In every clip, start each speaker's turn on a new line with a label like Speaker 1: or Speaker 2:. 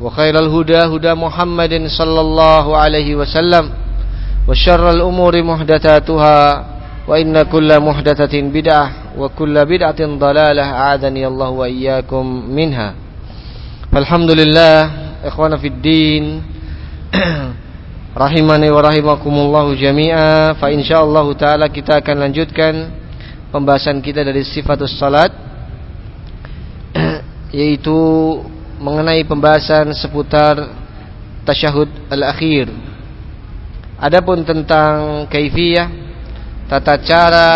Speaker 1: وخير الهدى هدى محمد صلى الله عليه وسلم وشر الأمور محدثاتها وإن كل محدثة بدعة وكل بدعة ضلالة أعاذني الله وإياكم منها فالحمد لله إخوانا في الدين rahimani wa rahimakumullahu jami'a fa insyaallah taala kita akan lanjutkan pembahasan kita dari sifatus salat yaitu mengenai pembahasan seputar tasyahud al-akhir. Adapun tentang kaifiyah tata cara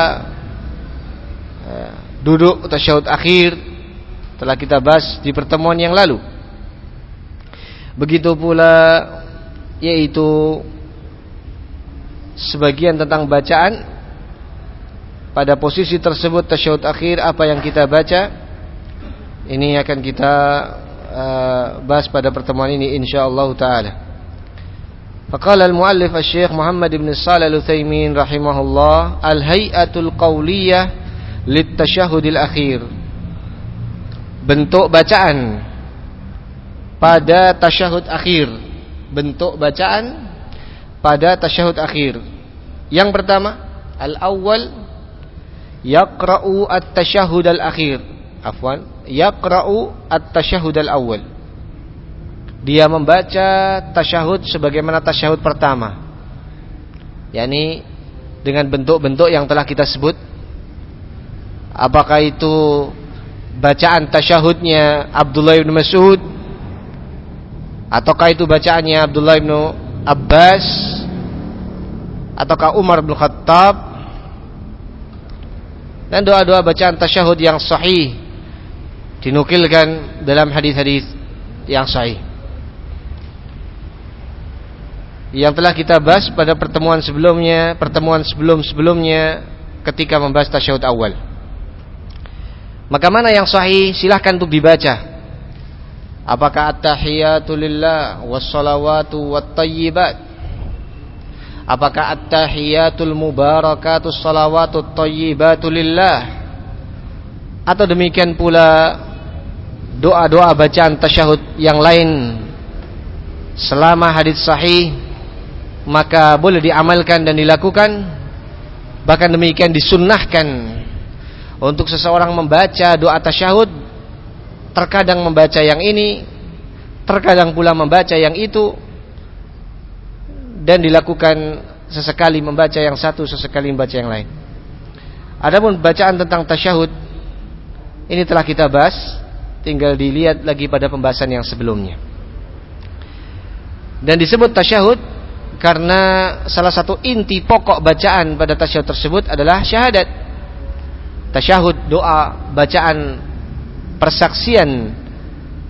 Speaker 1: eh, duduk tasyahud akhir telah kita bahas di pertemuan yang lalu. Begitu pula yaitu sebagian tentang bacaan pada posisi tersebut tasyahud akhir apa yang kita baca ini akan kita uh, bahas pada pertemuan ini insyaallah taala. Faqala al-muallif Asy-Syaikh Muhammad ibn Shalih Al-Utsaimin rahimahullah al-hay'atul qawliyah lit-tasyahhudil akhir. Bentuk bacaan pada tasyahud akhir. Bentuk bacaan pada tasyahud akhir. Yang pertama, al-awwal yaqra'u at-tasyahhud al-akhir. Afwan, yaqra'u at-tasyahhud al-awwal. Dia membaca tasyahud sebagaimana tasyahud pertama. yakni dengan bentuk-bentuk yang telah kita sebut. Apakah itu bacaan tasyahudnya Abdullah bin Mas'ud ataukah itu bacaannya Abdullah bin Abbas ataukah Umar bin Khattab dan doa-doa bacaan tasyahud yang sahih dinukilkan dalam hadis-hadis yang sahih. Yang telah kita bahas pada pertemuan sebelumnya, pertemuan sebelum-sebelumnya ketika membahas tasyahud awal. Maka mana yang sahih silahkan untuk dibaca. Apakah at-tahiyatu lillah was-salawatu wat-tayyibat? Apakah at-tahiyatul mubarakatus salawatut tayyibatu? Atau demikian pula doa-doa bacaan tasyahud yang lain selama hadis sahih maka boleh diamalkan dan dilakukan. Bahkan demikian disunnahkan untuk seseorang membaca doa tasyahud. Terkadang membaca yang ini terkadang pula membaca yang itu dan dilakukan sesekali membaca yang satu sesekali membaca yang lain. Adapun bacaan tentang tasyahud ini telah kita bahas tinggal dilihat lagi pada pembahasan yang sebelumnya. Dan disebut tasyahud karena salah satu inti pokok bacaan pada tasyahud tersebut adalah syahadat. Tasyahud doa bacaan persaksian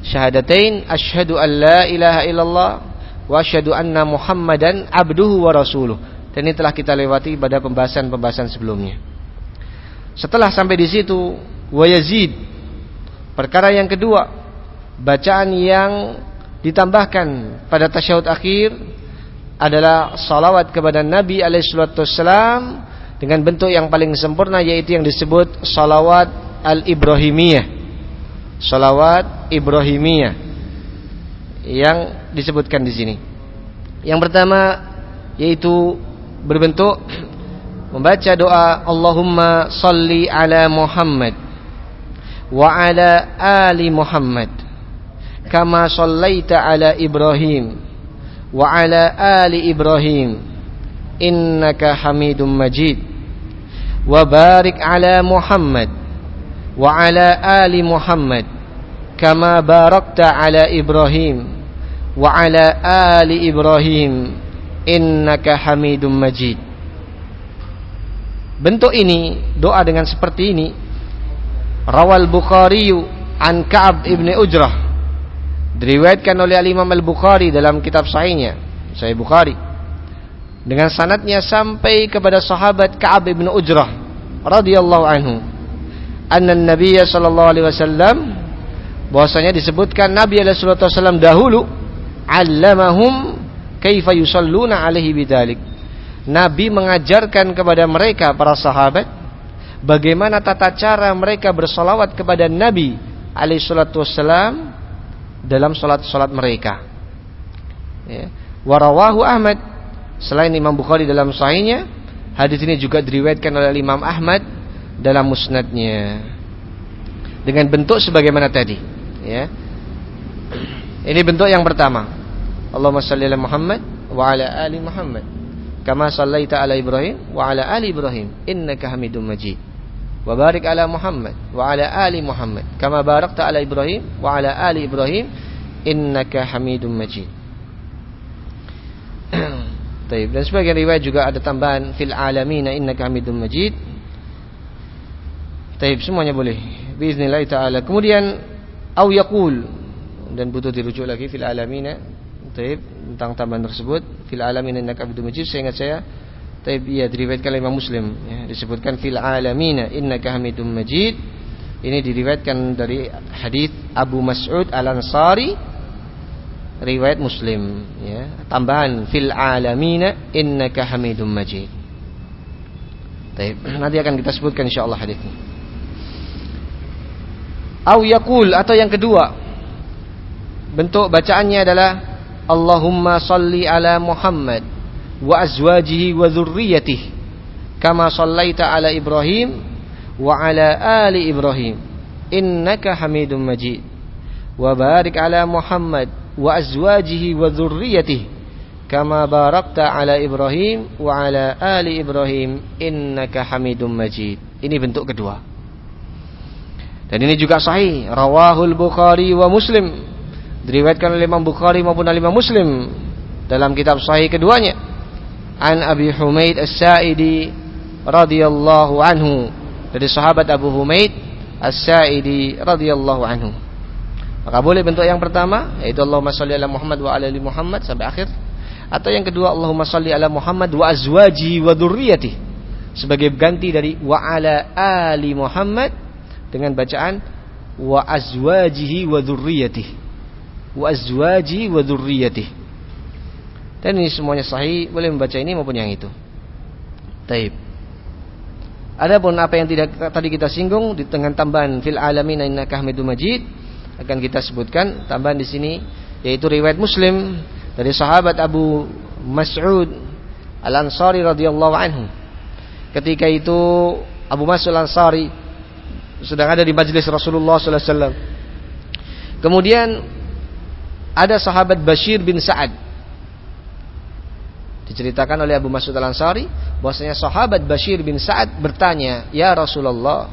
Speaker 1: syahadatain asyhadu an la ilaha illallah wa asyhadu anna muhammadan abduhu wa rasuluh. Dan ini telah kita lewati pada pembahasan-pembahasan sebelumnya. Setelah sampai di situ wa yazid Perkara yang kedua, bacaan yang ditambahkan pada tasyahud akhir adalah salawat kepada Nabi alaihissalam dengan bentuk yang paling sempurna yaitu yang disebut salawat al-ibrahimiyah. Salawat ibrahimiyah yang disebutkan di sini. Yang pertama yaitu berbentuk membaca doa Allahumma salli ala Muhammad sallaita ala Ibrahim wa ala ali Ibrahim innaka Hamidum Majid. Wa barik ala Muhammad wa ala ali Muhammad kama barakta ala Ibrahim wa ala ali Ibrahim innaka Hamidum Majid. Bentuk ini, doa dengan seperti ini Rawal Bukhari an Ka'ab ibn Ujrah diriwayatkan oleh Al-Imam Al-Bukhari dalam kitab sahihnya, Sahih Bukhari. Dengan sanatnya sampai kepada sahabat Ka'ab ibn Ujrah radhiyallahu anhu. Anna Nabi sallallahu alaihi wasallam bahwasanya disebutkan Nabi alaihi wasallam dahulu allamahum kaifa yusalluna alaihi bidzalik Nabi mengajarkan kepada mereka para sahabat bagaimana tata cara mereka bersolawat kepada Nabi alaihi salatu wassalam dalam salat-salat mereka. Ya. Warawahu Ahmad selain Imam Bukhari dalam sahihnya, hadis ini juga diriwayatkan oleh Imam Ahmad dalam musnadnya dengan bentuk sebagaimana tadi. Ya. Ini bentuk yang pertama. Allahumma salli ala Muhammad wa ala ali Muhammad kama sallaita ala Ibrahim wa ala ali Ibrahim innaka Hamidum Majid wa barik ala Muhammad wa ala ali Muhammad kama barakta Ibrahim wa ala ali Ibrahim innaka Hamidum Majid Taib. Dan sebagian riwayat juga ada tambahan fil alamin innaka Hamidum Majid. Taib semuanya boleh. Bismillah taala. Kemudian au yaqul dan butuh dirujuk lagi fil alamin. Taib tentang tambahan tersebut fil alamin innaka hamidum majid. Saya ingat saya tapi ya diriwayatkan oleh Imam Muslim ya, disebutkan fil alamin innaka hamidum majid. Ini diriwayatkan dari hadis Abu Mas'ud Al-Ansari riwayat Muslim ya. Tambahan fil alamin innaka hamidum majid. Taib. nanti akan kita sebutkan insyaallah hadisnya au yaqul atau yang kedua bentuk bacaannya adalah Allahumma salli ala Muhammad wa azwajihi wa dhurriyyatihi kama sallaita ala Ibrahim wa ala ali Ibrahim innaka Hamidum Majid. Wa barik ala Muhammad wa azwajihi wa dhurriyyatihi kama barakta ala Ibrahim wa ala Ibrahim innaka Hamidum Majid. Ini bentuk kedua. Dan ini juga sahih rawahul Bukhari wa Muslim diriwayatkan oleh Imam Bukhari maupun oleh Imam Muslim dalam kitab sahih keduanya. An Abi Humaid As-Sa'idi radhiyallahu anhu. Dari sahabat Abu Humaid As-Sa'idi radhiyallahu anhu. Maka boleh bentuk yang pertama yaitu Allahumma shalli ala Muhammad wa ala ali Muhammad sampai akhir. Atau yang kedua Allahumma shalli ala Muhammad wa azwaji wa dzurriyyati sebagai ganti dari wa ala ali Muhammad dengan bacaan wa azwajihi wa dzurriyyatihi wa azwaji wa dzurriyyatihi. Dan ini semuanya sahih, boleh membaca ini maupun yang itu. Taib. Adapun apa yang tidak tadi kita singgung di dengan tambahan fil alamin innaka hamidum majid akan kita sebutkan tambahan di sini yaitu riwayat Muslim dari sahabat Abu Mas'ud Al-Ansari radhiyallahu anhu. Ketika itu Abu Mas'ud Al-Ansari sedang ada di majlis Rasulullah sallallahu alaihi wasallam. Kemudian ada sahabat Bashir bin Sa'ad diceritakan oleh Abu Mas'ud Al-Ansari bahwasanya sahabat Bashir bin Sa'ad bertanya, "Ya Rasulullah,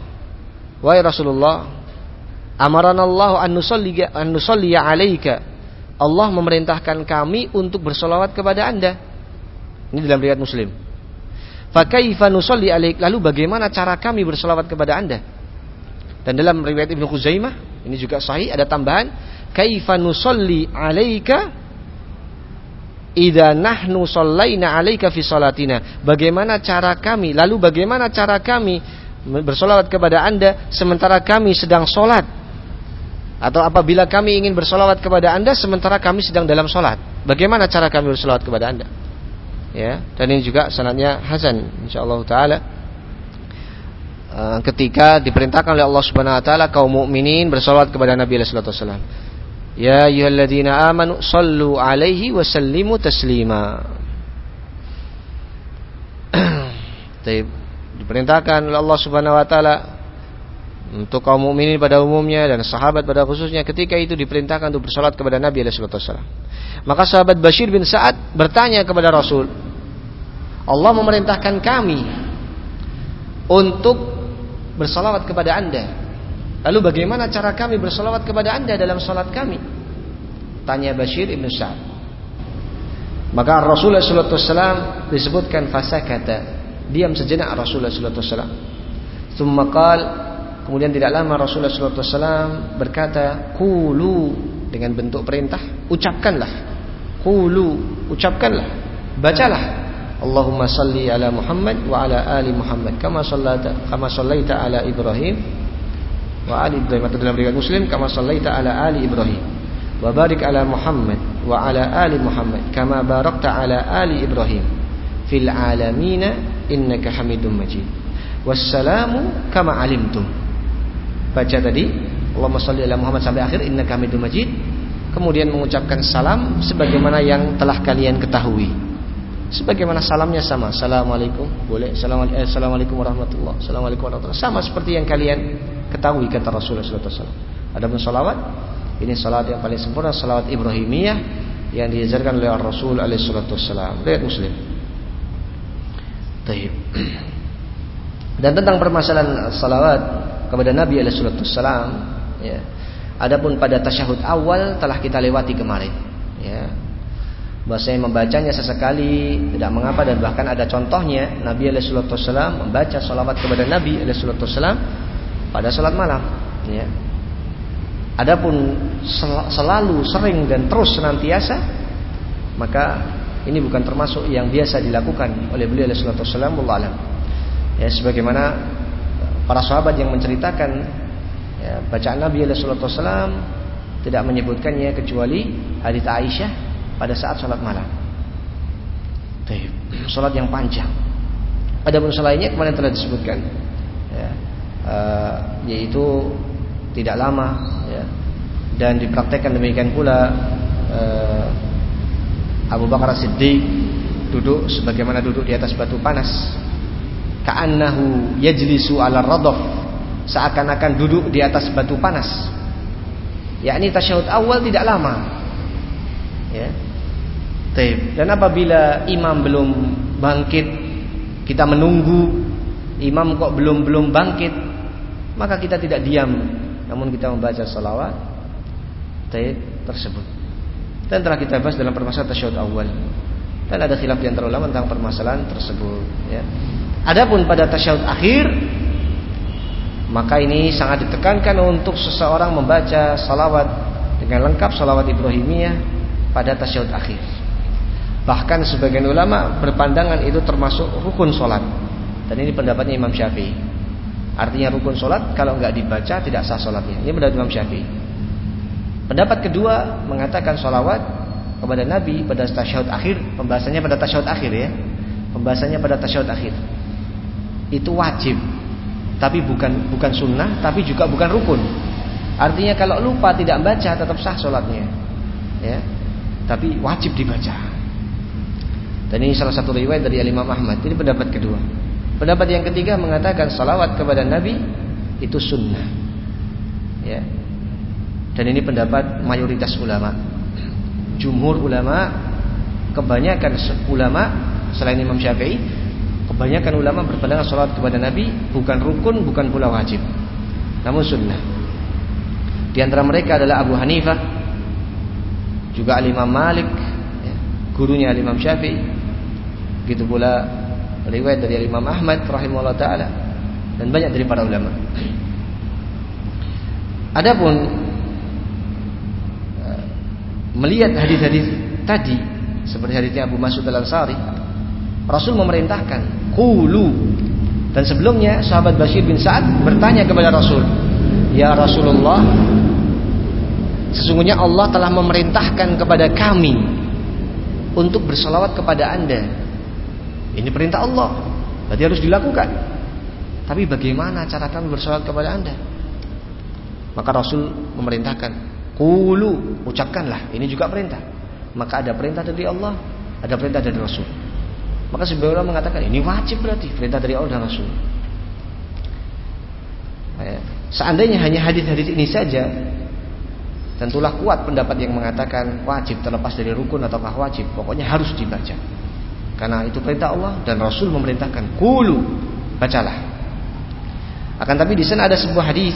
Speaker 1: wahai Rasulullah, amarana Allah an nusalli an 'alaika." Allah memerintahkan kami untuk bersolawat kepada Anda. Ini dalam riwayat Muslim. Fakaifa nusalli 'alaik? Lalu bagaimana cara kami bersolawat kepada Anda? Dan dalam riwayat Ibnu Khuzaimah, ini juga sahih ada tambahan, kaifa nusalli alaika? Idza nahnu sallaina alaika fi salatina. Bagaimana cara kami? Lalu bagaimana cara kami bersolawat kepada anda sementara kami sedang solat? Atau apabila kami ingin bersolawat kepada anda sementara kami sedang dalam solat? Bagaimana cara kami bersolawat kepada anda? Ya dan ini juga sanadnya hasan insyaallah taala. Uh, ketika diperintahkan oleh Allah Subhanahu wa taala kaum mukminin bersolawat kepada Nabi sallallahu alaihi wasallam ya ayyuhalladzina amanu sallu alaihi wa sallimu taslima diperintahkan oleh Allah Subhanahu wa taala untuk kaum mukminin pada umumnya dan sahabat pada khususnya ketika itu diperintahkan untuk bersolat kepada Nabi alaihi wasallam. Maka sahabat Bashir bin Sa'ad bertanya kepada Rasul, Allah memerintahkan kami untuk bersolawat kepada Anda. Lalu bagaimana cara kami bersolawat kepada Anda dalam solat kami? Tanya Bashir bin Sa'ad. Maka Rasulullah SAW disebutkan fasa kata diam sejenak Rasulullah SAW. Thumma Kemudian tidak lama Rasulullah SAW berkata, Kulu dengan bentuk perintah, ucapkanlah. Kulu, ucapkanlah. Bacalah. Allahumma salli ala Muhammad wa ala ali Muhammad kama sallaita kama sallaita ala Ibrahim wa ali Ibrahim atau dalam riwayat Muslim kama sallaita ala ali Ibrahim wa barik ala Muhammad wa ala ali Muhammad kama barakta ala ali Ibrahim fil alamin innaka Hamidum Majid. Wassalamu kama alimtum. Baca tadi Allahumma salli ala Muhammad sampai akhir inna hamidum majid. Kemudian mengucapkan salam sebagaimana yang telah kalian ketahui sebagaimana salamnya sama assalamualaikum boleh eh, assalamualaikum warahmatullah assalamualaikum warahmatullah sama seperti yang kalian ketahui kata Rasulullah SAW ada pun salawat ini salat yang paling sempurna salawat Ibrahimiyah yang diajarkan oleh Rasul alaihi wasallam lihat muslim Taib. dan tentang permasalahan salawat kepada Nabi Alaihissalam. Ya. Adapun pada tasyahud awal telah kita lewati kemarin. Ya. Bahasanya membacanya sesekali tidak mengapa dan bahkan ada contohnya Nabi Alaihissalam membaca salawat kepada Nabi Alaihissalam pada salat malam. Ya. Adapun sel selalu sering dan terus senantiasa maka ini bukan termasuk yang biasa dilakukan oleh beliau Alaihissalam. Ya, sebagaimana para sahabat yang menceritakan ya, bacaan Nabi Wasallam tidak menyebutkannya kecuali hadits Aisyah pada saat sholat malam. Sholat yang panjang. Ada pun selainnya kemarin telah disebutkan, ya, uh, yaitu tidak lama, ya, dan dipraktekkan demikian pula uh, Abu Bakar Siddiq duduk sebagaimana duduk di atas batu panas. Ka'annahu yajlisu ala radaf seakan-akan duduk di atas batu panas. Yakni tasyahud awal tidak lama. Ya Taib. dan apabila imam belum bangkit kita menunggu imam kok belum belum bangkit maka kita tidak diam namun kita membaca salawat Taib tersebut dan telah kita bahas dalam permasalahan tasyahud awal dan ada khilaf di antara ulama tentang permasalahan tersebut ya Adapun pada tasyahud akhir maka ini sangat ditekankan untuk seseorang membaca salawat dengan lengkap salawat Ibrahimiyah pada tasyahud akhir. Bahkan sebagian ulama berpandangan itu termasuk rukun solat dan ini pendapatnya Imam Syafi'i. Artinya rukun solat kalau nggak dibaca tidak sah solatnya. Ini pendapat Imam Syafi'i. Pendapat kedua mengatakan salawat kepada Nabi pada tasyahud akhir, pembahasannya pada tasyahud akhir ya. Pembahasannya pada tasyahud akhir itu wajib tapi bukan bukan sunnah tapi juga bukan rukun artinya kalau lupa tidak baca tetap sah sholatnya ya tapi wajib dibaca dan ini salah satu riwayat dari Imam Ahmad. Ini pendapat kedua. Pendapat yang ketiga mengatakan salawat kepada Nabi itu sunnah. Ya. Dan ini pendapat mayoritas ulama. Jumhur ulama kebanyakan ulama selain Imam Syafi'i Kebanyakan ulama berpandangan sholat kepada Nabi bukan rukun, bukan pula wajib, namun sunnah. Di antara mereka adalah Abu Hanifah, juga Al Imam Malik, ya, gurunya Al Imam Syafi'i, begitu pula riwayat dari Imam Ahmad rahimahullah taala dan banyak dari para ulama. Adapun eh, melihat hadis-hadis tadi seperti hadisnya Abu Mas'ud Al Ansari Rasul memerintahkan Kulu Dan sebelumnya sahabat Bashir bin Sa'ad bertanya kepada Rasul Ya Rasulullah Sesungguhnya Allah telah memerintahkan kepada kami Untuk bersolawat kepada anda Ini perintah Allah. Berarti harus dilakukan. Tapi bagaimana cara kami bersolat kepada Anda? Maka Rasul memerintahkan, "Qulu, ucapkanlah." Ini juga perintah. Maka ada perintah dari Allah, ada perintah dari Rasul. Maka sebagian orang mengatakan ini wajib berarti perintah dari Allah dan Rasul. Ya. Seandainya hanya hadis-hadis ini saja, tentulah kuat pendapat yang mengatakan wajib terlepas dari rukun ataukah wajib, pokoknya harus dibaca. Karena itu perintah Allah dan Rasul memerintahkan, "Qulu, bacalah." Akan tapi di sana ada sebuah hadis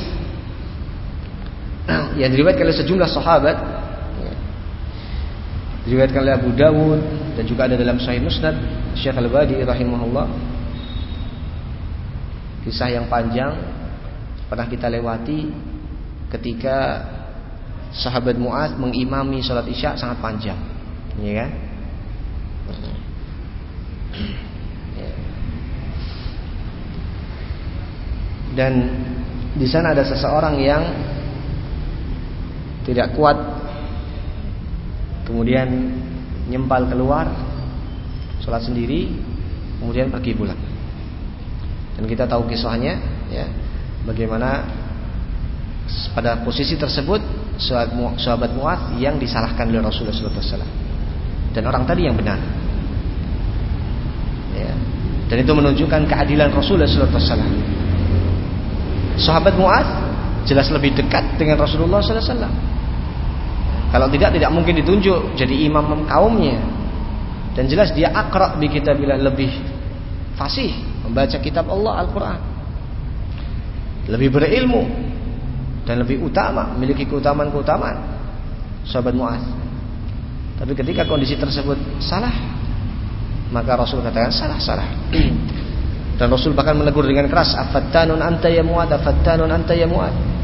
Speaker 1: yang diriwayatkan oleh sejumlah sahabat. Diriwayatkan oleh Abu Dawud dan juga ada dalam Sahih Musnad. Syekh Al-Badi rahimahullah. Kisah yang panjang pernah kita lewati ketika sahabat Muaz mengimami salat Isya sangat panjang. Ya kan dan di sana ada seseorang yang tidak kuat. Kemudian nyempal keluar sholat sendiri kemudian pergi pulang. Dan kita tahu kisahnya ya bagaimana pada posisi tersebut sahabat Mu'ad yang disalahkan oleh Rasulullah SAW dan orang tadi yang benar. Dan itu menunjukkan keadilan Rasulullah SAW sahabat Mu'ad jelas lebih dekat dengan Rasulullah SAW kalau tidak tidak mungkin ditunjuk jadi imam kaumnya. Dan jelas dia akrab bi kita bila lebih fasih membaca kitab Allah Al-Qur'an. Lebih berilmu dan lebih utama, memiliki keutamaan-keutamaan sahabat Muaz. Tapi ketika kondisi tersebut salah, maka Rasul katakan salah, salah. Dan Rasul bahkan menegur dengan keras, "Afattanun anta ya Muad, afattanun anta ya Muad."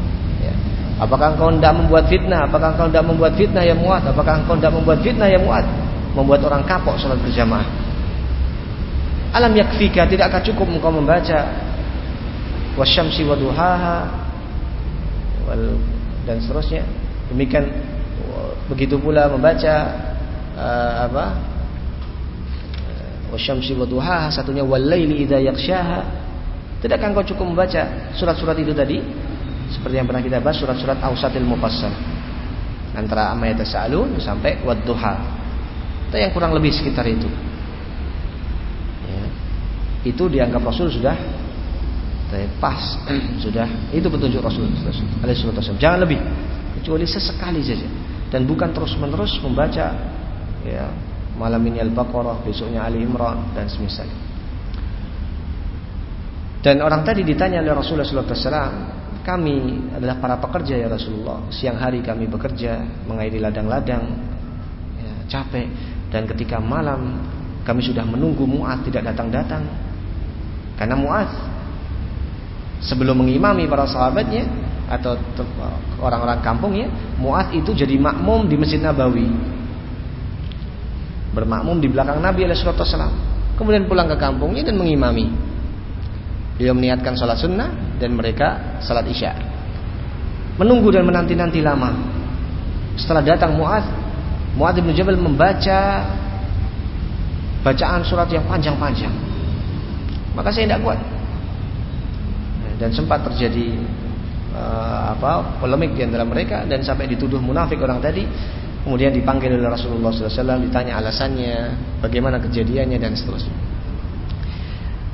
Speaker 1: Apakah engkau tidak membuat fitnah? Apakah engkau tidak membuat fitnah ya muat? Apakah engkau tidak membuat fitnah ya muat? Membuat orang kapok sholat berjamaah. Alam yakfika tidakkah cukup engkau membaca wasyamsi waduhaha wal dan seterusnya. Demikian begitu pula membaca uh, apa? Wasyamsi waduhaha satunya walaili idza yakshaha. Tidakkah engkau cukup membaca surat-surat itu tadi? seperti yang pernah kita bahas surat-surat Ausatil Mufassal antara amma yatasaalun sampai wadduha. Itu yang kurang lebih sekitar itu. Ya. itu dianggap Rasul sudah pas sudah. Itu petunjuk Rasul alaihi jangan lebih. Kecuali sesekali saja. Dan bukan terus menerus membaca ya malam ini Al-Baqarah besoknya Ali Imran dan semisal dan orang tadi ditanya oleh Rasulullah SAW kami adalah para pekerja ya Rasulullah. Siang hari kami bekerja mengairi ladang-ladang, ya, capek. Dan ketika malam kami sudah menunggu Mu'ad tidak datang-datang. Karena Mu'ad sebelum mengimami para sahabatnya atau orang-orang kampungnya, Mu'ad itu jadi makmum di Masjid Nabawi. Bermakmum di belakang Nabi Wasallam. Kemudian pulang ke kampungnya dan mengimami. Beliau meniatkan sholat sunnah dan mereka sholat isya. Menunggu dan menanti-nanti lama. Setelah datang Mu'ad, Mu'ad bin Jabal membaca bacaan surat yang panjang-panjang. Maka saya tidak kuat. Dan sempat terjadi uh, apa polemik di antara mereka dan sampai dituduh munafik orang tadi. Kemudian dipanggil oleh Rasulullah SAW, ditanya alasannya, bagaimana kejadiannya dan seterusnya.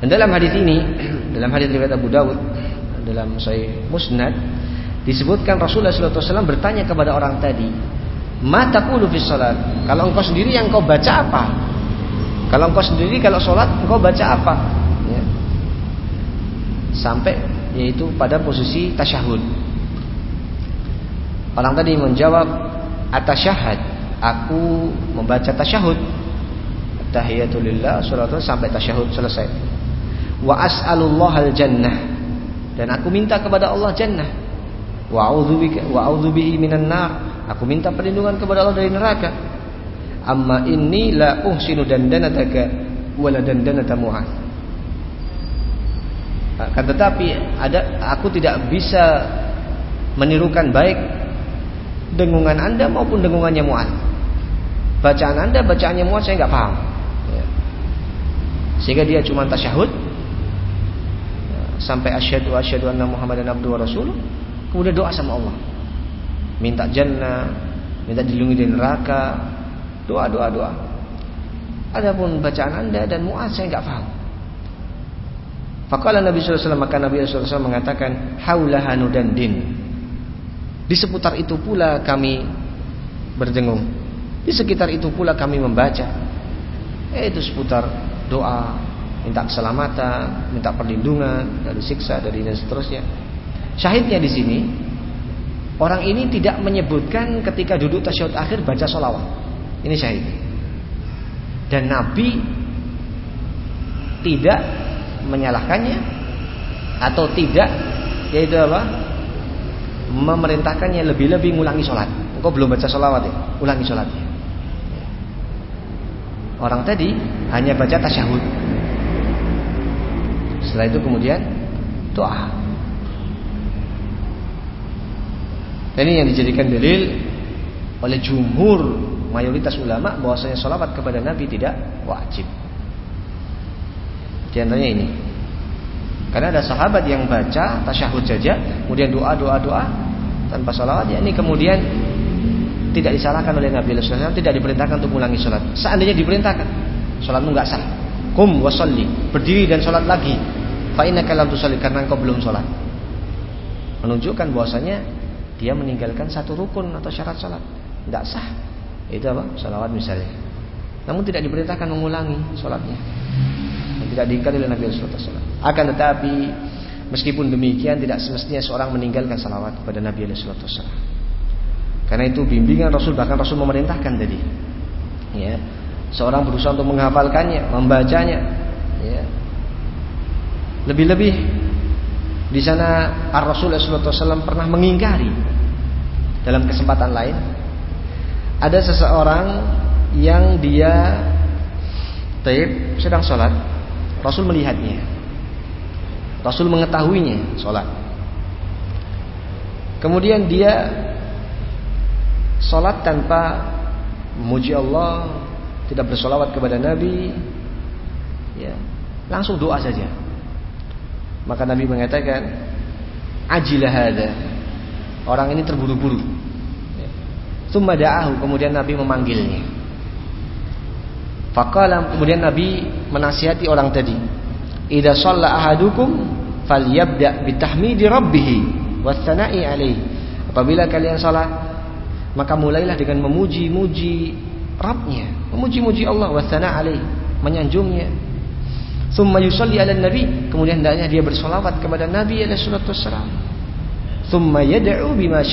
Speaker 1: Dan dalam hadis ini, dalam hadis riwayat Abu Dawud, dalam Sahih Musnad, disebutkan Rasulullah SAW bertanya kepada orang tadi, mata fi salat? Kalau engkau sendiri yang kau baca apa? Kalau engkau sendiri kalau sholat engkau baca apa? Ya. Sampai yaitu pada posisi tasyahud. Orang tadi menjawab, atasyahad, aku membaca tasyahud. Tahiyatulillah, salat sampai tasyahud selesai. Wa as'alullah al jannah. Dan aku minta kepada Allah jannah. Wa a'udzubika wa a'udzubihi minan nar. Aku minta perlindungan kepada Allah dari neraka. Amma inni la uhsinu dandanataka wala dandanata mu'ad. Akan tetapi ada aku tidak bisa menirukan baik dengungan anda maupun dengungannya Mu'ad bacaan anda bacaannya Mu'ad saya nggak paham Sehingga dia cuma tasyahud sampai asyhadu asyhadu anna Muhammadan abduhu wa rasuluh, kemudian doa sama Allah. Minta jannah, minta dilindungi dari neraka, doa doa. Adapun bacaan Anda dan Muaz saya enggak paham. Faqala Nabi sallallahu alaihi wasallam maka Nabi sallallahu alaihi wasallam mengatakan haulahanu dan din. Di seputar itu pula kami berdengung. Di sekitar itu pula kami membaca. Itu seputar doa, minta keselamatan, minta perlindungan dari siksa, dari dan seterusnya. Syahidnya di sini orang ini tidak menyebutkan ketika duduk tasyahud akhir baca sholawat. Ini syahid. Dan Nabi tidak menyalahkannya atau tidak yaitu apa? Memerintahkannya lebih-lebih ngulangi sholat. Engkau belum baca sholawat ya? Ulangi sholatnya. Orang tadi hanya baca tasyahud. Setelah itu kemudian doa. Dan ini yang dijadikan dalil oleh jumhur mayoritas ulama bahwasanya sholawat kepada Nabi tidak wajib. Di ini. Karena ada sahabat yang baca tasyahud saja, kemudian doa doa doa tanpa sholawat, ya ini kemudian tidak disalahkan oleh Nabi SAW tidak diperintahkan untuk mengulangi sholat. Seandainya diperintahkan sholatmu nggak sah. Kum wasalli berdiri dan sholat lagi. Fa'inna kalam tusalli karena engkau belum sholat. Menunjukkan bahwasanya dia meninggalkan satu rukun atau syarat sholat. Nggak sah. Itu apa? Sholawat misalnya. Namun tidak diperintahkan mengulangi sholatnya. Dan tidak diingkari oleh Nabi SAW akan tetapi meskipun demikian tidak semestinya seorang meninggalkan salawat kepada Nabi SAW karena itu bimbingan Rasul bahkan Rasul memerintahkan tadi. Ya. Seorang berusaha untuk menghafalkannya, membacanya. Ya. Lebih-lebih di sana Ar-Rasul SAW pernah mengingkari dalam kesempatan lain ada seseorang yang dia taib sedang sholat Rasul melihatnya Rasul mengetahuinya sholat kemudian dia Salat tanpa memuji Allah, tidak bersolawat kepada Nabi, ya, langsung doa saja. Maka Nabi mengatakan, ajilah hada. Orang ini terburu-buru. Thumma da'ahu, kemudian Nabi memanggilnya. Faqala kemudian Nabi menasihati orang tadi. Idza shalla ahadukum falyabda bitahmidi rabbih wassana'i alaihi. Apabila kalian salat maka mulailah dengan memuji-muji Rabbnya memuji-muji Allah wasana alaih menyanjungnya. Thumma yusalli ala nabi. Kemudian hendaknya dia bersolawat kepada Nabi alaihi salatu wassalam. Thumma yad'u bima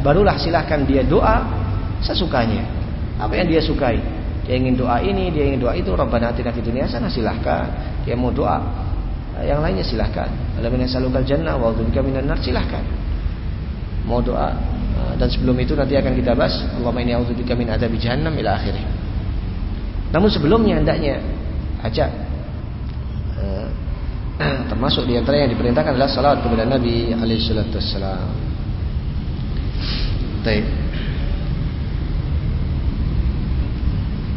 Speaker 1: barulah silahkan dia doa sesukanya. Apa yang dia sukai dia ingin doa ini dia ingin doa itu. Rabbana atina fid dunya hasanah silahkan. Dia mau doa yang lainnya silahkan. Alamina salukal jannah wa minan nar silahkan. Mau doa Ah, dan sebelum itu nanti akan kita bahas Allahumma inni a'udzubika min adzabi jahannam ila akhirih. Namun sebelumnya hendaknya ajak uh, termasuk di antara yang diperintahkan adalah salawat kepada Nabi alaihi salatu wassalam.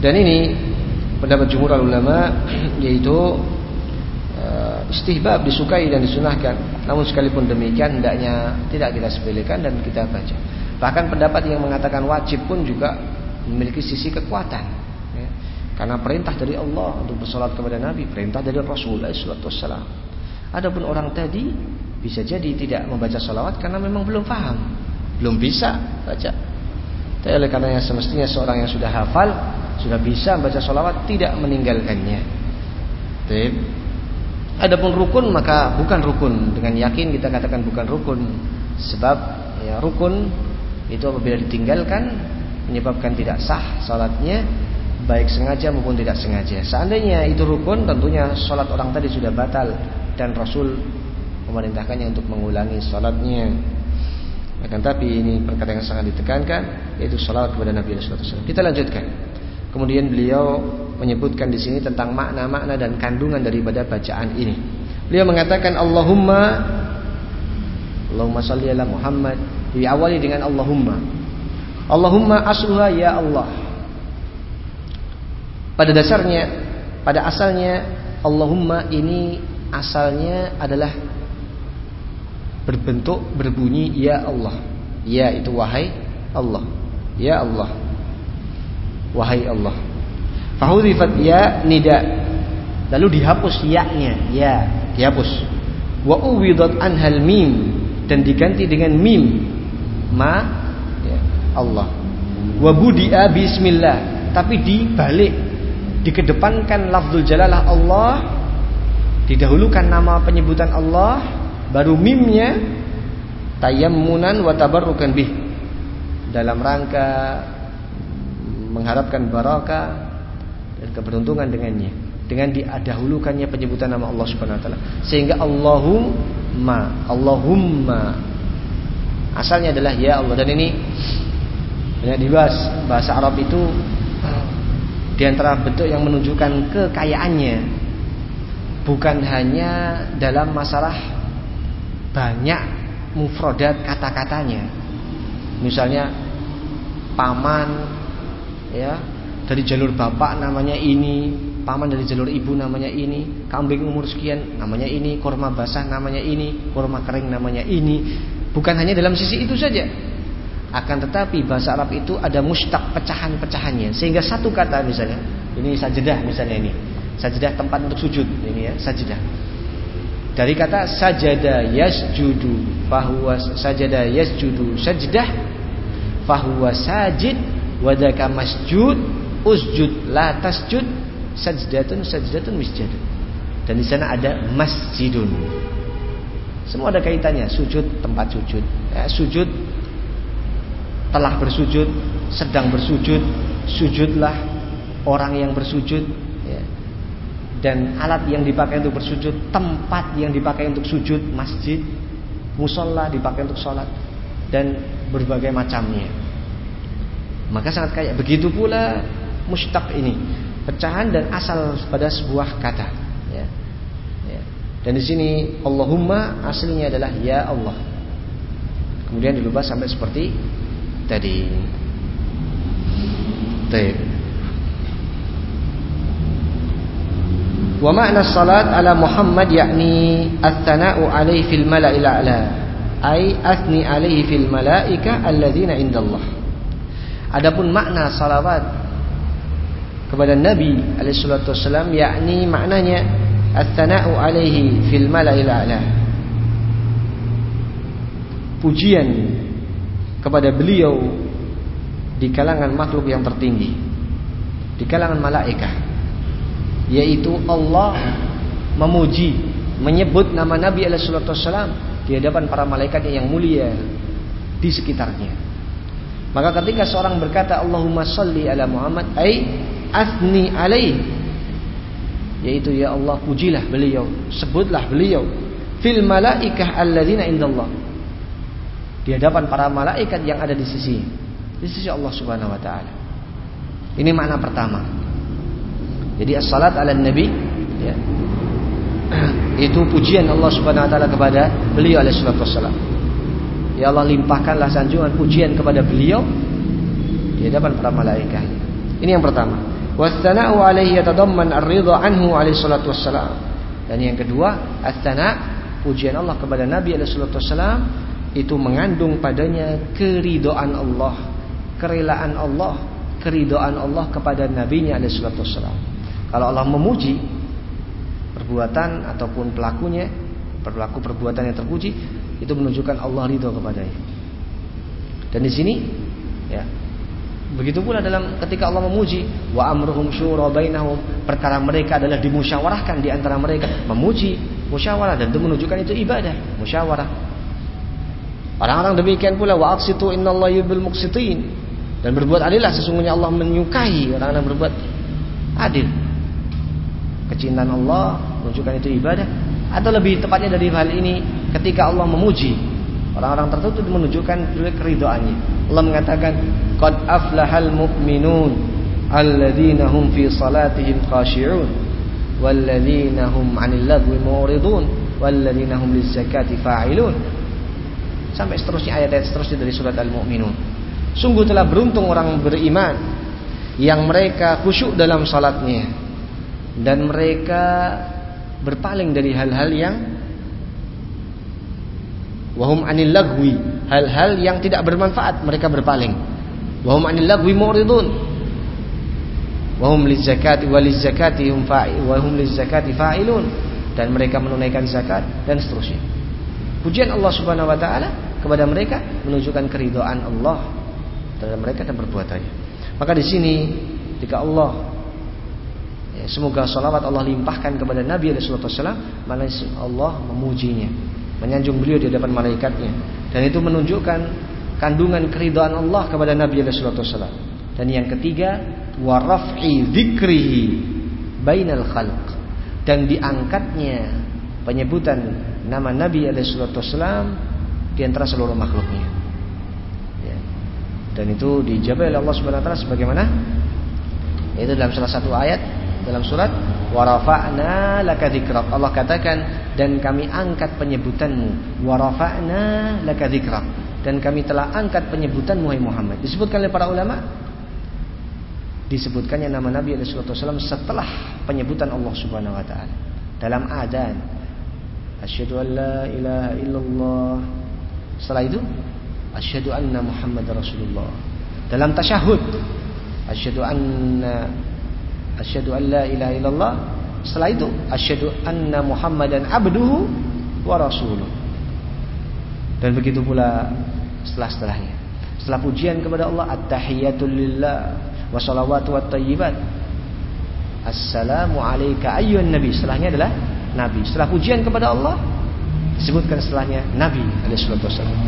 Speaker 1: Dan ini pendapat jumhur ulama yaitu istihbab disukai dan disunahkan. Namun sekalipun demikian hendaknya tidak kita sepelekan dan kita baca. Bahkan pendapat yang mengatakan wajib pun juga memiliki sisi kekuatan. Ya. Karena perintah dari Allah untuk bersolat kepada Nabi, perintah dari Rasulullah SAW. Adapun orang tadi bisa jadi tidak membaca salawat karena memang belum paham, belum bisa baca. Tapi oleh karena semestinya seorang yang sudah hafal, sudah bisa membaca salawat tidak meninggalkannya. Taip. Adapun rukun maka bukan rukun dengan yakin kita katakan bukan rukun sebab ya rukun itu apabila ditinggalkan menyebabkan tidak sah salatnya baik sengaja maupun tidak sengaja. Seandainya itu rukun tentunya salat orang tadi sudah batal dan Rasul memerintahkannya untuk mengulangi salatnya. Akan tapi ini perkataan yang sangat ditekankan yaitu salat kepada Nabi alaihi wasallam. Kita lanjutkan. Kemudian beliau menyebutkan di sini tentang makna-makna dan kandungan daripada bacaan ini. Beliau mengatakan Allahumma Allahumma salli ala Muhammad diawali dengan Allahumma. Allahumma asluha ya Allah. Pada dasarnya, pada asalnya Allahumma ini asalnya adalah berbentuk berbunyi ya Allah. Ya itu wahai Allah. Ya Allah. Wahai Allah. Fahudifat ya nida. Lalu dihapus ya-nya, ya, dihapus. Wa uwidat anhal mim dan diganti dengan mim. Ma ya, Allah. Wa budia bismillah, tapi dibalik dikedepankan lafzul jalalah Allah didahulukan nama penyebutan Allah baru mimnya tayammunan wa tabarrukan bih dalam rangka mengharapkan barakah dan keberuntungan dengannya. Dengan diadahulukannya penyebutan nama Allah Subhanahu wa taala. Sehingga Allahumma Allahumma. Asalnya adalah ya Allah. Dan ini banyak dibahas. Bahasa Arab itu di antara bentuk yang menunjukkan kekayaannya. Bukan hanya dalam masalah banyak mufrodat kata-katanya. Misalnya paman ya. Dari jalur bapak namanya ini, paman dari jalur ibu namanya ini, kambing umur sekian namanya ini, kurma basah namanya ini, kurma kering namanya ini. Bukan hanya dalam sisi itu saja, akan tetapi bahasa Arab itu ada mustaq pecahan-pecahannya. Sehingga satu kata misalnya ini sajadah misalnya ini. Sajadah tempat untuk sujud ini ya sajadah. Dari kata sajada yasjudu fahuwa sajada yasjudu sajdah fahuwa sajid wadaka masjud usjud. La tasjud sajdatun sajdatun misjad dan di sana ada masjidun. Semua ada kaitannya. Sujud tempat sujud. Ya, sujud telah bersujud, sedang bersujud, sujudlah orang yang bersujud ya. dan alat yang dipakai untuk bersujud, tempat yang dipakai untuk sujud, masjid, musola dipakai untuk sholat dan berbagai macamnya. Maka sangat kaya. Begitu pula mustaq ini, pecahan dan asal pada sebuah kata. Ya. Ya. Dan di sini Allahumma aslinya adalah ya Allah. Kemudian dirubah sampai seperti tadi. Baik. Wa makna salat ala Muhammad yakni ats-tsana'u alaihi fil mala'il a'la asni alaihi fil malaika alladzina indallah. Adapun makna salawat kepada Nabi alaihi yakni maknanya ats-tsana'u alaihi fil mala'il a'la. Pujian kepada beliau di kalangan makhluk yang tertinggi di kalangan malaikat yaitu Allah memuji menyebut nama Nabi alaihi di hadapan para malaikat yang mulia di sekitarnya maka ketika seorang berkata Allahumma salli ala Muhammad ay asni alaih yaitu ya Allah pujilah beliau sebutlah beliau fil malaikah alladzina indallah di hadapan para malaikat yang ada di sisi di sisi Allah Subhanahu wa taala. Ini makna pertama. Jadi as-salat ala nabi ya. Itu pujian Allah Subhanahu wa taala kepada beliau alaihi salatu wassalam. Ya Allah limpahkanlah sanjungan pujian kepada beliau di hadapan para malaikat. Ini yang pertama. Wastana'u alaihi yatadamman ar-ridha anhu alaihi salatu wassalam. Dan yang kedua, as-sana' pujian Allah kepada Nabi alaihi salatu wassalam itu mengandung padanya keridoan Allah, kerelaan Allah, keridoan Allah kepada nabinya alaihi wasallam. Kalau Allah memuji perbuatan ataupun pelakunya, pelaku perbuatan yang terpuji, itu menunjukkan Allah ridho kepadanya. Dan di sini ya, Begitu pula dalam ketika Allah memuji wa amruhum syura bainahum perkara mereka adalah dimusyawarahkan di antara mereka memuji musyawarah dan itu menunjukkan itu ibadah musyawarah Orang-orang demikian pula wa aqsitu innallaha yuhibbul muqsitin. Dan berbuat adillah sesungguhnya Allah menyukai orang-orang berbuat adil. Kecintaan Allah menunjukkan itu ibadah atau lebih tepatnya dari hal ini ketika Allah memuji orang-orang tertentu menunjukkan keridoannya. Allah mengatakan qad aflahal mu'minun alladzina hum fi salatihim khashi'un walladzina hum 'anil lagwi mu'ridun walladzina hum lizakati fa'ilun sampai seterusnya ayat-ayat seterusnya dari surat Al-Mu'minun. Sungguh telah beruntung orang beriman yang mereka khusyuk dalam salatnya dan mereka berpaling dari hal-hal yang wahum anil lagwi hal-hal yang tidak bermanfaat mereka berpaling. Wahum anil lagwi mu'ridun. Wahum lizakati walizakati hum wahum lizakati fa'ilun. Dan mereka menunaikan zakat dan seterusnya. Pujian Allah Subhanahu wa taala kepada mereka menunjukkan keridhaan Allah terhadap mereka dan perbuatannya. Maka di sini jika Allah ya, semoga salawat Allah limpahkan kepada Nabi wasallam mana Allah memujinya menyanjung beliau di hadapan malaikatnya. Dan itu menunjukkan kandungan keridhaan Allah kepada Nabi wasallam dan yang ketiga waraf'i dzikrihi bainal khalq. Dan diangkatnya penyebutan nama Nabi wasallam di antara seluruh makhluknya. Ya. dan itu dijabai oleh Allah Subhanahu sebagaimana? Itu dalam salah satu ayat dalam surat warafa'na laka dzikrak Allah katakan dan kami angkat penyebutanmu. Warafa'na laka dzikrak dan kami telah angkat penyebutanmu hai Muhammad. Disebutkan oleh para ulama? Disebutkannya nama Nabi SAW setelah penyebutan Allah Subhanahu wa taala. Dalam adzan. Asyhadu an la ilaha illallah. Setelah itu asyhadu anna Muhammad Rasulullah. Dalam tasyahud asyhadu anna asyhadu an la ilaha illallah. Setelah itu asyhadu anna muhammadan abduhu wa rasuluh. Dan begitu pula setelah-setelahnya setelah pujian kepada Allah at-tahiyatul lillah wa salawatu wat tayyibat. Assalamu alayka ayyuhan nabi. Setelahnya adalah nabi. Setelah pujian kepada Allah disebutkan setelahnya nabi alaihi wasallam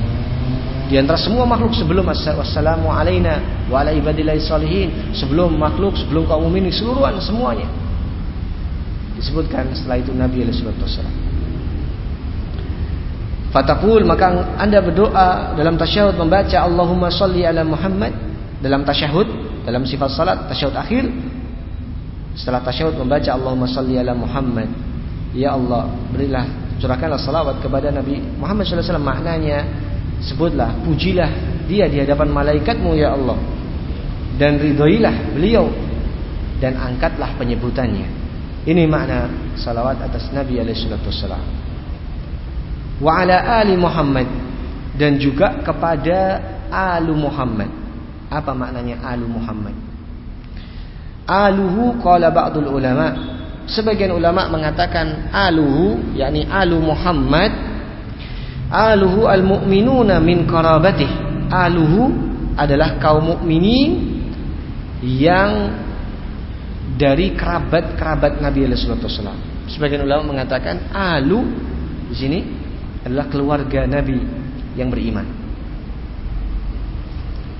Speaker 1: di antara semua makhluk sebelum wassalamu alaina wa ala ibadillahi salihin, sebelum makhluk, sebelum kaum mukminin seluruhan semuanya. Disebutkan setelah itu Nabi alaihi wasallam. Fatakul maka anda berdoa dalam tasyahud membaca Allahumma salli ala Muhammad dalam tasyahud dalam sifat salat tasyahud akhir setelah tasyahud membaca Allahumma salli ala Muhammad ya Allah berilah curahkanlah salawat kepada Nabi Muhammad sallallahu alaihi wasallam maknanya sebutlah pujilah dia di hadapan malaikatmu ya Allah. Dan ridhoilah beliau dan angkatlah penyebutannya. Ini makna salawat atas Nabi alaihi salatu wassalam. Wa ala ali Muhammad dan juga kepada alu Muhammad. Apa maknanya alu Muhammad? Aluhu qala ba'dul ulama. Sebagian ulama mengatakan aluhu yakni alu Muhammad aluhu al-mu'minuna min karabatih aluhu adalah kaum mukminin yang dari kerabat-kerabat Nabi sallallahu alaihi wasallam. Sebagian ulama mengatakan alu di sini adalah keluarga Nabi yang beriman.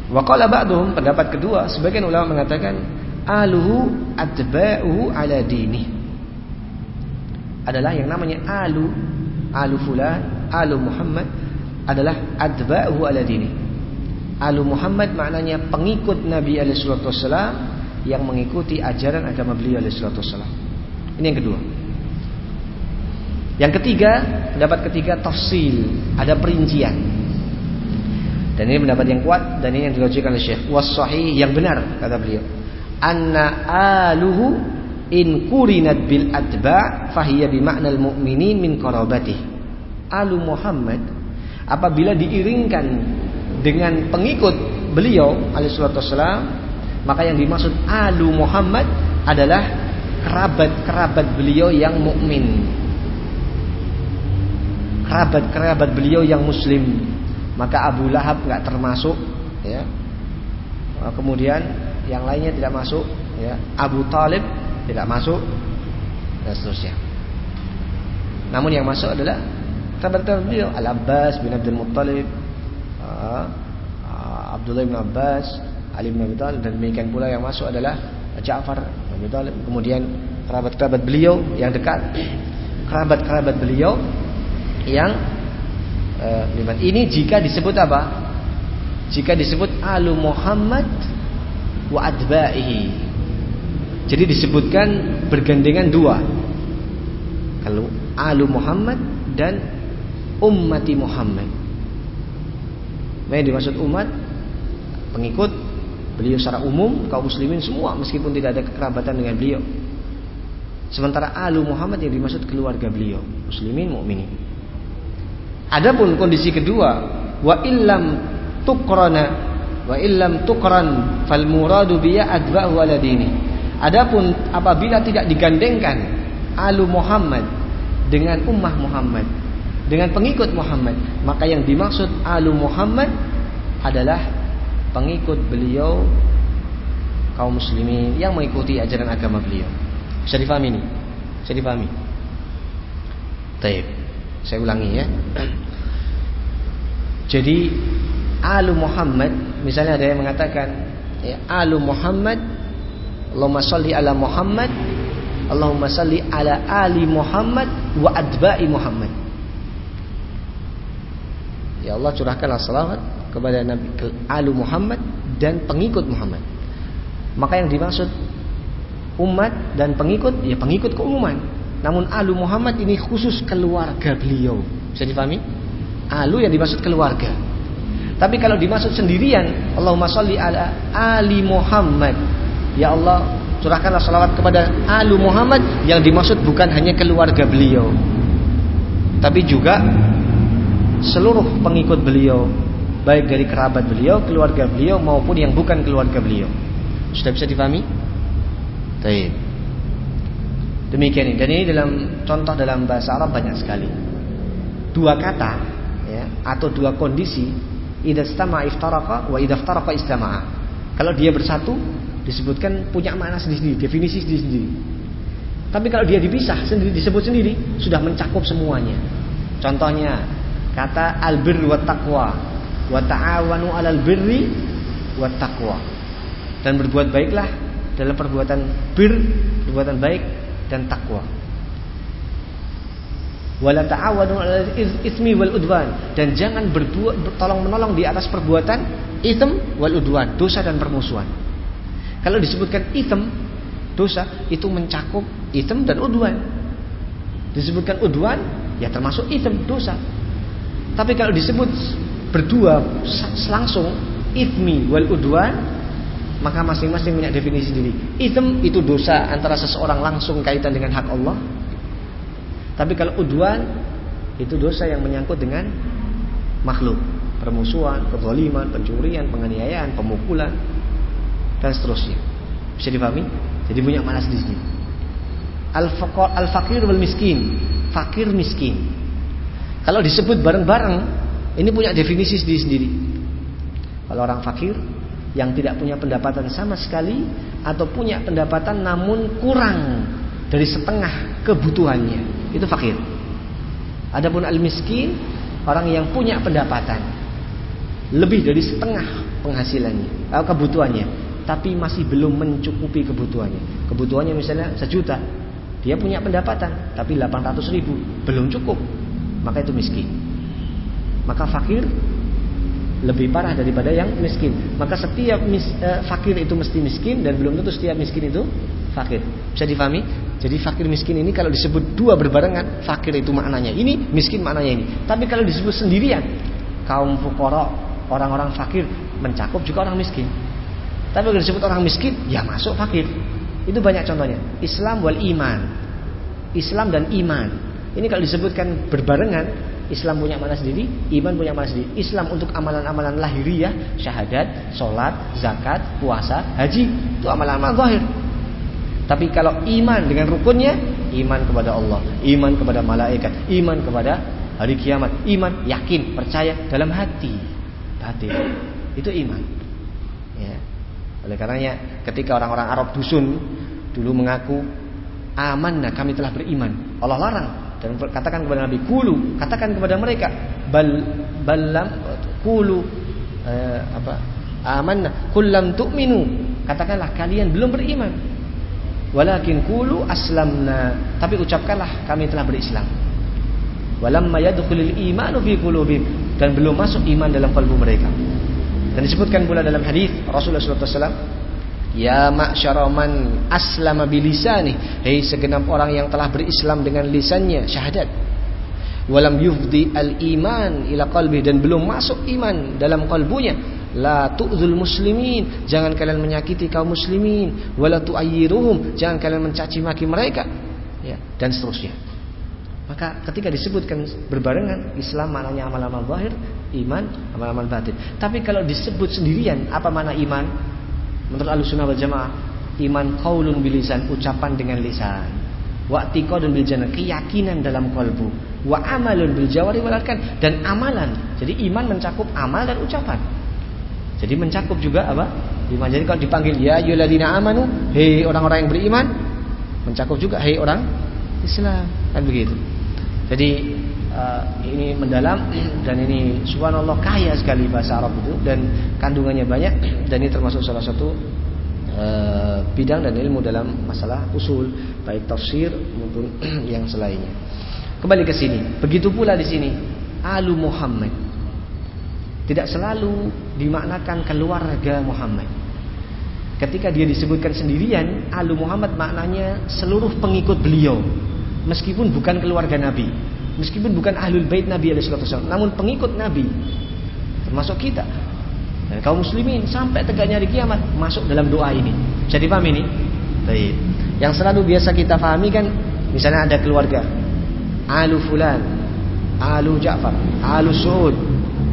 Speaker 1: Wa qala ba'dhum pendapat kedua sebagian ulama mengatakan aluhu atba'uhu ala dini. Adalah yang namanya alu alu fulan alu Muhammad adalah adba'uhu ala dini. Alu Muhammad maknanya pengikut Nabi alaihi wasallam yang mengikuti ajaran agama beliau alaihi. Ini yang kedua. Yang ketiga, pendapat ketiga tafsil, ada perincian. Dan ini pendapat yang kuat dan ini yang dilakukan oleh Syekh. Was yang benar kata beliau. Anna aluhu in kurinat bil atba' fahiya bi ma'nal mu'minin min qarabatihi alu Muhammad apabila diiringkan dengan pengikut beliau alaihissalam maka yang dimaksud alu Muhammad adalah kerabat-kerabat beliau yang mukmin. Kerabat-kerabat beliau yang muslim. Maka Abu Lahab nggak termasuk ya. Kemudian yang lainnya tidak masuk ya. Abu Talib tidak masuk dan seterusnya. Namun yang masuk adalah kerabat beliau Al-Abbas bin Abdul Muttalib uh, Abdullah bin Abbas Ali bin Abi Thalib dan demikian pula yang masuk adalah Ja'far bin Abi Thalib kemudian kerabat-kerabat beliau yang dekat. Kerabat-kerabat beliau yang uh, ini jika disebut apa? Jika disebut alu Muhammad wa adba'ihi. Jadi disebutkan bergandengan dua. Kalau alu Muhammad dan ummati Muhammad. Nah, dimaksud umat pengikut beliau secara umum kaum muslimin semua meskipun tidak ada kekerabatan dengan beliau. Sementara alu Muhammad yang dimaksud keluarga beliau, muslimin mukminin. Adapun kondisi kedua, wa illam tukrana wa illam tukran fal muradu biya adba'u ala dini. Adapun apabila tidak digandengkan alu Muhammad dengan ummah Muhammad, dengan pengikut Muhammad, maka yang dimaksud alu Muhammad adalah pengikut beliau kaum muslimin yang mengikuti ajaran agama beliau. Bisa difahami ini? Bisa difahami? Taib. Saya ulangi ya. Jadi Alu Muhammad misalnya ada yang mengatakan ya, Alu Muhammad Allahumma salli ala Muhammad Allahumma salli ala ali Muhammad wa adba'i Muhammad Ya Allah curahkanlah salawat kepada Nabi ke Alu Muhammad dan pengikut Muhammad maka yang dimaksud umat dan pengikut ya pengikut keumuman. Namun alu Muhammad ini khusus keluarga beliau. Bisa difahami? Alu yang dimaksud keluarga. Tapi kalau dimaksud sendirian, Allahumma sholli ala ali Muhammad. Ya Allah, curahkanlah salawat kepada alu Muhammad yang dimaksud bukan hanya keluarga beliau. Tapi juga seluruh pengikut beliau, baik dari kerabat beliau, keluarga beliau maupun yang bukan keluarga beliau. Sudah bisa difahami? Baik. Demikian ini. Dan ini dalam contoh dalam bahasa Arab banyak sekali. Dua kata ya, atau dua kondisi idastama iftaraka wa idaftaraqa istama'a. Kalau dia bersatu disebutkan punya makna sendiri-sendiri, definisi sendiri-sendiri. Tapi kalau dia dipisah sendiri disebut sendiri sudah mencakup semuanya. Contohnya kata albir wa taqwa wa ta'awanu 'alal birri wa taqwa dan berbuat baiklah dalam perbuatan bir, perbuatan baik dan takwa. Wala ta'awanu 'alal ismi wal udwan dan jangan berbuat tolong menolong di atas perbuatan ism wal udwan, dosa dan permusuhan. Kalau disebutkan ism, dosa itu mencakup ism dan udwan. Disebutkan udwan, ya termasuk ism, dosa. Tapi kalau disebut berdua langsung ismi wal udwan maka masing-masing punya definisi sendiri. Ism itu dosa antara seseorang langsung kaitan dengan hak Allah. Tapi kalau udwan itu dosa yang menyangkut dengan makhluk, permusuhan, kezaliman, pencurian, penganiayaan, pemukulan dan seterusnya. Bisa dipahami? Jadi punya mana sendiri. Al-fakir wal miskin, fakir miskin. Kalau disebut bareng-bareng, ini punya definisi sendiri-sendiri. Kalau orang fakir, yang tidak punya pendapatan sama sekali atau punya pendapatan namun kurang dari setengah kebutuhannya itu fakir. Adapun al-miskin orang yang punya pendapatan lebih dari setengah penghasilannya atau kebutuhannya tapi masih belum mencukupi kebutuhannya. Kebutuhannya misalnya sejuta, dia punya pendapatan tapi 800 ribu belum cukup, maka itu miskin. Maka fakir lebih parah daripada yang miskin. Maka setiap mis, eh, fakir itu mesti miskin dan belum tentu setiap miskin itu fakir. Bisa difahami? Jadi fakir miskin ini kalau disebut dua berbarengan, fakir itu maknanya ini, miskin maknanya ini. Tapi kalau disebut sendirian, kaum fukara, orang-orang fakir mencakup juga orang miskin. Tapi kalau disebut orang miskin, ya masuk fakir. Itu banyak contohnya. Islam wal iman. Islam dan iman. Ini kalau disebutkan berbarengan, Islam punya mana sendiri, iman punya mana sendiri. Islam untuk amalan-amalan lahiriah, syahadat, sholat, zakat, puasa, haji, itu amalan-amalan zahir. Tapi kalau iman dengan rukunnya, iman kepada Allah, iman kepada malaikat, iman kepada hari kiamat, iman yakin, percaya dalam hati, batin. Itu iman. Ya. Oleh karenanya ketika orang-orang Arab dusun dulu mengaku aman, nah kami telah beriman. Allah larang dan katakan kepada Nabi kulu. Katakan kepada mereka bal balam kulu. Eh, apa? Amanna. Kullam tu'minu. Katakanlah kalian belum beriman. Walakin kulu aslamna. Tapi ucapkanlah kami telah berislam. Walamma yadkhulul imanu fi qulubihim. Dan belum masuk iman dalam kalbu mereka. Dan disebutkan pula dalam hadis Rasulullah sallallahu alaihi wasallam Ya ma'syara man aslama bilisani Hei segenap orang yang telah berislam dengan lisannya Syahadat Walam yufdi al-iman ila qalbi Dan belum masuk iman dalam kalbunya La tu'zul muslimin Jangan kalian menyakiti kaum muslimin Wala tu'ayyiruhum Jangan kalian mencaci maki mereka ya, dan seterusnya. Maka ketika disebutkan berbarengan Islam maknanya amal-amal zahir, iman amal-amal batin. Tapi kalau disebut sendirian apa makna iman? Menurut Ahlussunnah wal Jamaah, iman qaulun bilisan, ucapan dengan lisan. Wa i'tiqadun bil keyakinan dalam kalbu. Wa amalun bil jawari dan amalan. Jadi iman mencakup amal dan ucapan. Jadi mencakup juga apa? Iman. Jadi kalau dipanggil ya ayyuhalladzina amanu, hei orang-orang yang beriman, mencakup juga hei orang Islam. Kan begitu. Jadi uh, ini mendalam dan ini subhanallah kaya sekali bahasa Arab itu dan kandungannya banyak dan ini termasuk salah satu uh, bidang dan ilmu dalam masalah usul baik tafsir maupun yang selainnya. Kembali ke sini. Begitu pula di sini alu Muhammad. Tidak selalu dimaknakan keluarga Muhammad. Ketika dia disebutkan sendirian, alu Muhammad maknanya seluruh pengikut beliau meskipun bukan keluarga Nabi, meskipun bukan ahlul bait Nabi alaihissalam, namun pengikut Nabi, termasuk kita dan kaum muslimin sampai tegaknya hari kiamat masuk dalam doa ini. Bisa dipahami ini? Baik. Yang selalu biasa kita pahami kan, misalnya ada keluarga, alu fulan, alu Ja'far, alu Suud,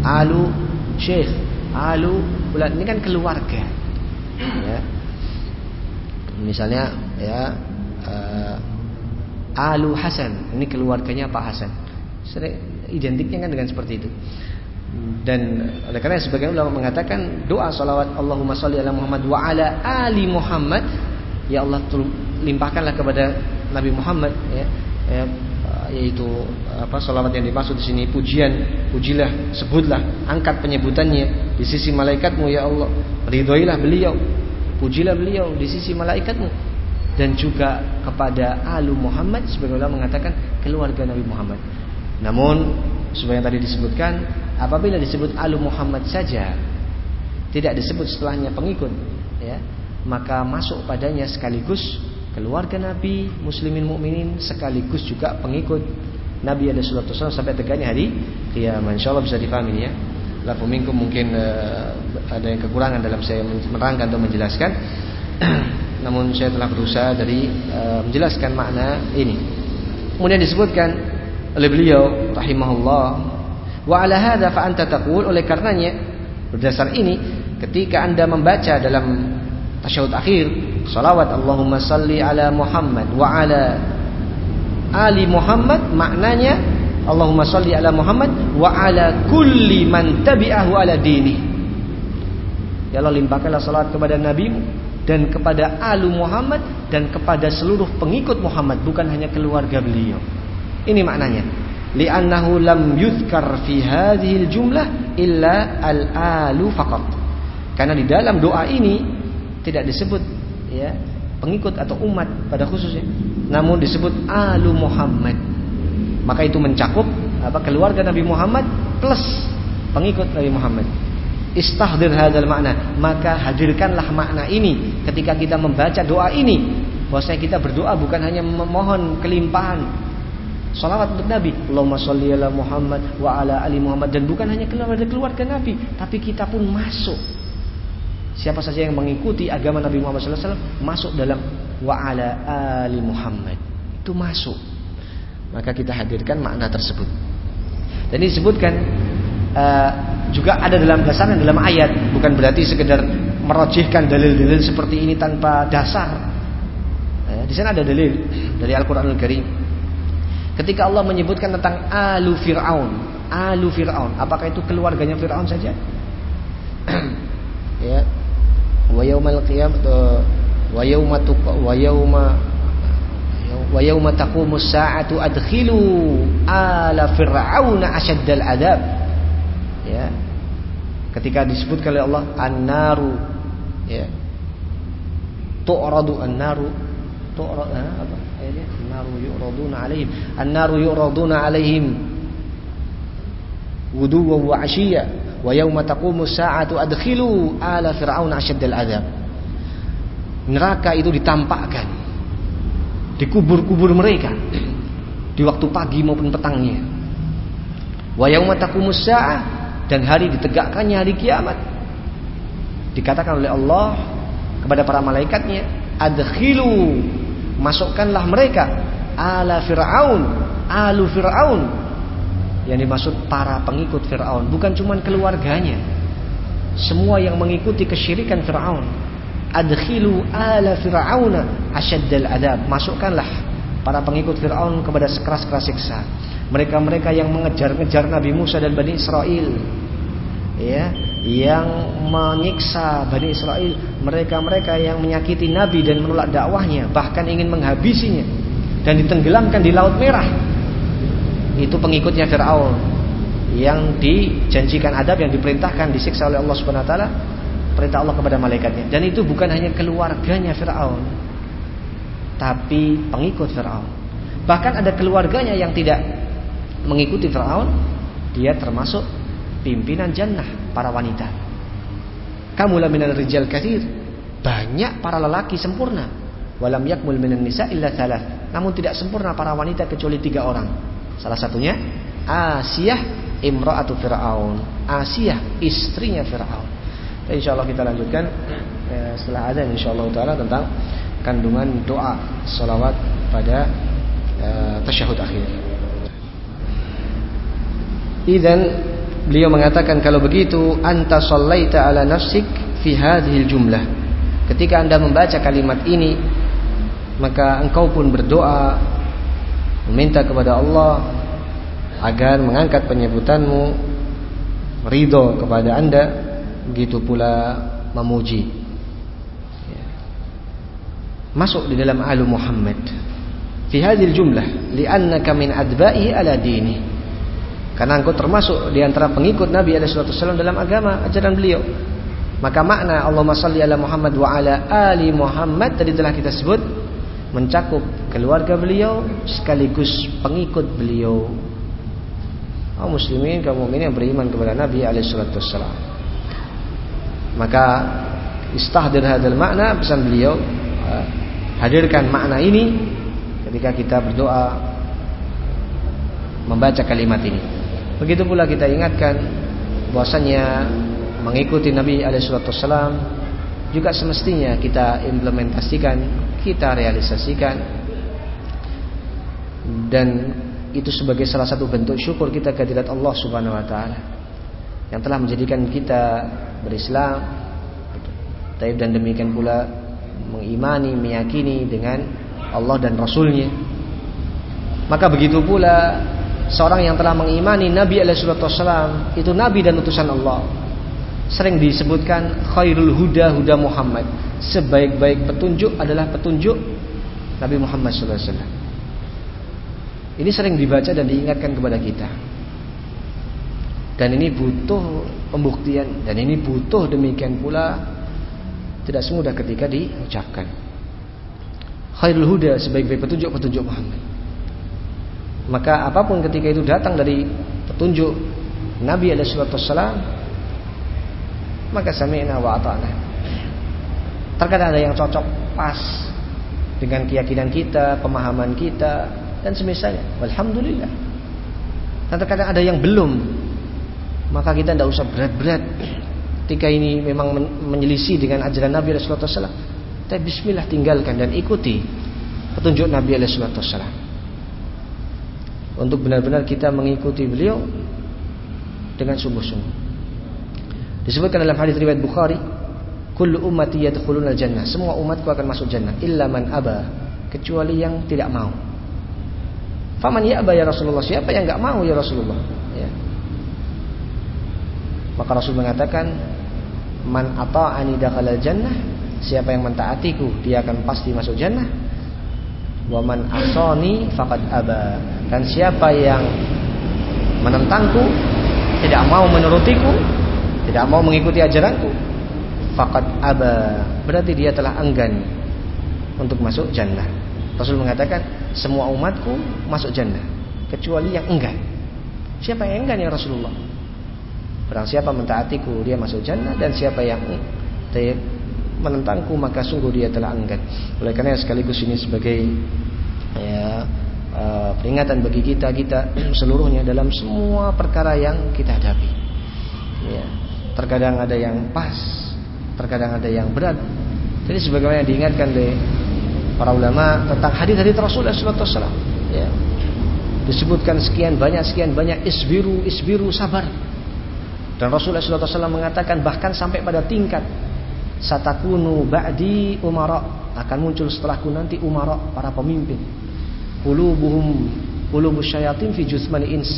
Speaker 1: alu Syekh, alu fulan. Ini kan keluarga. Ya. Misalnya ya uh, Alu Hasan, ini keluarganya Pak Hasan. Sering identiknya kan dengan seperti itu. Dan oleh karena sebagian ulama mengatakan doa salawat Allahumma sholli ala Muhammad wa ala ali Muhammad ya Allah limpahkanlah kepada Nabi Muhammad ya, ya yaitu apa salawat yang dimaksud di sini pujian pujilah sebutlah angkat penyebutannya di sisi malaikatmu ya Allah ridhoilah beliau pujilah beliau di sisi malaikatmu dan juga kepada alu Muhammad sebagai ulama mengatakan keluarga Nabi Muhammad. Namun sebagai yang tadi disebutkan apabila disebut alu Muhammad saja tidak disebut setelahnya pengikut ya maka masuk padanya sekaligus keluarga Nabi muslimin mukminin sekaligus juga pengikut Nabi ada sallallahu alaihi sampai tegaknya hari kiamat. Insyaallah bisa dipahami ya. Minkum mungkin uh, ada yang kekurangan dalam saya menerangkan atau menjelaskan namun saya telah berusaha dari uh, menjelaskan makna ini. Kemudian disebutkan oleh beliau rahimahullah wa ala hadza fa anta taqul. Oleh karenanya berdasar ini ketika Anda membaca dalam tasyahud akhir salawat Allahumma salli ala Muhammad wa ala ali Muhammad maknanya Allahumma salli ala Muhammad wa ala kulli man tabi'ahu ala dini. Ya Allah limpahkanlah salat kepada Nabi dan kepada alu Muhammad dan kepada seluruh pengikut Muhammad bukan hanya keluarga beliau. Ini maknanya. Li'annahu lam yuzkar fi hadhil jumlah illa al-alu faqat. Karena di dalam doa ini tidak disebut ya pengikut atau umat pada khususnya, namun disebut alu Muhammad. Maka itu mencakup apa keluarga Nabi Muhammad plus pengikut Nabi Muhammad istahdir hadal makna. Maka hadirkanlah makna ini ketika kita membaca doa ini. Bahwasanya kita berdoa bukan hanya memohon kelimpahan. Salawat untuk Nabi. Allahumma sholli ala Muhammad wa ala ali Muhammad. Dan bukan hanya keluarga keluarga Nabi tapi kita pun masuk. Siapa saja yang mengikuti agama Nabi Muhammad SAW masuk dalam wa ala ali Muhammad. Itu masuk. Maka kita hadirkan makna tersebut. Dan disebutkan uh, juga ada dalam dasarnya dalam ayat. Bukan berarti sekedar merojihkan dalil-dalil seperti ini tanpa dasar. Eh, di sana ada dalil dari Al-Quran Al-Karim. Ketika Allah menyebutkan tentang alu Fir'aun alu Fir'aun apakah itu keluarganya Fir'aun saja? Ya. Wa yaumal qiyam wa yauma wa yauma wa yauma taqumus sa'atu adkhilu ala fir'auna asyaddal adab ya ketika disebutkan oleh Allah an-naru. Ya. Tu'radu an-naru. Tu'rad apa? Ayatnya an-naru yu'raduna alaihim. An-naru yu'raduna alaihim wuduwa wa 'ashiyya wa yauma taqumu sa'atu adkhilu ala fir'auna asyaddal adzab neraka itu ditampakkan di kubur-kubur mereka di waktu pagi maupun petangnya. Wa yauma taqumu sa'ah dan hari ditegakkannya hari kiamat dikatakan oleh Allah kepada para malaikatnya adkhilu masukkanlah mereka ala Fir'aun, alu Fir'aun. Yang dimaksud para pengikut Fir'aun, bukan cuma keluarganya. Semua yang mengikuti kesyirikan Fir'aun. Adkhilu ala Fir'auna asyaddal adab. Masukkanlah para pengikut Fir'aun kepada sekeras-keras siksa. Mereka-mereka yang mengejar-ngejar Nabi Musa dan Bani Israel. Ya, yang menyiksa Bani Israel, mereka-mereka yang menyakiti Nabi dan menolak dakwahnya, bahkan ingin menghabisinya dan ditenggelamkan di Laut Merah. Itu pengikutnya Firaun yang dijanjikan adab yang diperintahkan disiksa oleh Allah Subhanahu wa taala perintah Allah kepada malaikatnya dan itu bukan hanya keluarganya Firaun tapi pengikut Firaun bahkan ada keluarganya yang tidak mengikuti Firaun dia termasuk pimpinan jannah para wanita kamu minal rijal kathir banyak para lelaki sempurna walam yakmul minan nisa illa thalath namun tidak sempurna para wanita kecuali tiga orang. Salah satunya Asiyah imra'atu Fir'aun. Asiyah istrinya Fir'aun. Insya Allah kita lanjutkan eh, setelah ada insya Allah taala tentang kandungan doa salawat pada eh, tasyahud akhir. Idan beliau mengatakan kalau begitu anta sallaita ala nafsik fi hadhil jumlah. Ketika Anda membaca kalimat ini maka engkau pun berdoa meminta kepada Allah agar mengangkat penyebutanmu ridho kepada anda begitu pula memuji ya. masuk di dalam alu Muhammad fi hadhil jumlah li'annaka min adba'i ala dini karena engkau termasuk di antara pengikut Nabi wasallam dalam agama ajaran beliau maka makna Allahumma salli ala Muhammad wa ala ali Muhammad tadi telah kita sebut mencakup keluarga beliau sekaligus pengikut beliau. Oh muslimin kaum mukminin yang beriman kepada Nabi alaihi salatu wassalam. Maka istahdir hadal makna pesan beliau uh, hadirkan makna ini ketika kita berdoa membaca kalimat ini. Begitu pula kita ingatkan bahwasanya mengikuti Nabi alaihi wassalam juga semestinya kita implementasikan kita realisasikan. Dan itu sebagai salah satu bentuk syukur kita kehadirat Allah Subhanahu wa taala yang telah menjadikan kita berislam. Dan demikian pula mengimani meyakini dengan Allah dan Rasulnya. Maka begitu pula seorang yang telah mengimani Nabi alaihi wasallam itu nabi dan utusan Allah sering disebutkan khairul huda huda Muhammad. Sebaik-baik petunjuk adalah petunjuk Nabi Muhammad SAW. Ini sering dibaca dan diingatkan kepada kita. Dan ini butuh pembuktian dan ini butuh demikian pula tidak semudah ketika diucapkan. Khairul huda sebaik-baik petunjuk petunjuk Muhammad. Maka apa pun ketika itu datang dari petunjuk Nabi alaihi wasallam maka sami'na wa ata'na. Terkadang ada yang cocok pas dengan keyakinan kita, pemahaman kita dan semisalnya. Alhamdulillah. Dan terkadang ada yang belum. Maka kita tidak usah berat-berat ketika ini memang menyelisih dengan ajaran Nabi Rasulullah SAW. Tapi bismillah tinggalkan dan ikuti petunjuk Nabi Rasulullah SAW. Untuk benar-benar kita mengikuti beliau dengan sungguh-sungguh. Disebutkan dalam hadis riwayat Bukhari, "Kullu ummati yadkhuluna jannah." Semua umatku akan masuk jannah illa man aba, kecuali yang tidak mau. Faman aba ya Rasulullah? Siapa yang enggak mau ya Rasulullah? Ya. Maka Rasul mengatakan, "Man ata'ani dakhalal jannah." Siapa yang mentaatiku, dia akan pasti masuk jannah. Wa man asani faqad aba. Dan siapa yang menentangku, tidak mau menurutiku, tidak mau mengikuti ajaranku fakat aba. Berarti dia telah enggan untuk masuk jannah. Rasul mengatakan semua umatku masuk jannah kecuali yang enggan. Siapa yang enggan ya Rasulullah? Barang siapa mentaatiku dia masuk jannah. Dan siapa yang menentangku maka sungguh dia telah enggan. Oleh karena sekaligus ini sebagai ya, uh, peringatan bagi kita kita seluruhnya dalam semua perkara yang kita hadapi. Ya. Terkadang ada yang pas, terkadang ada yang berat. Jadi sebagaimana diingatkan oleh para ulama tentang hadis-hadis Rasulullah SAW. ya. Disebutkan sekian banyak sekian banyak isbiru isbiru sabar. Dan Rasulullah SAW mengatakan bahkan sampai pada tingkat satakunu ba'di umara. Akan muncul setelahku nanti umara para pemimpin. Qulubuhum qulubus syayatin fi jusmani ins.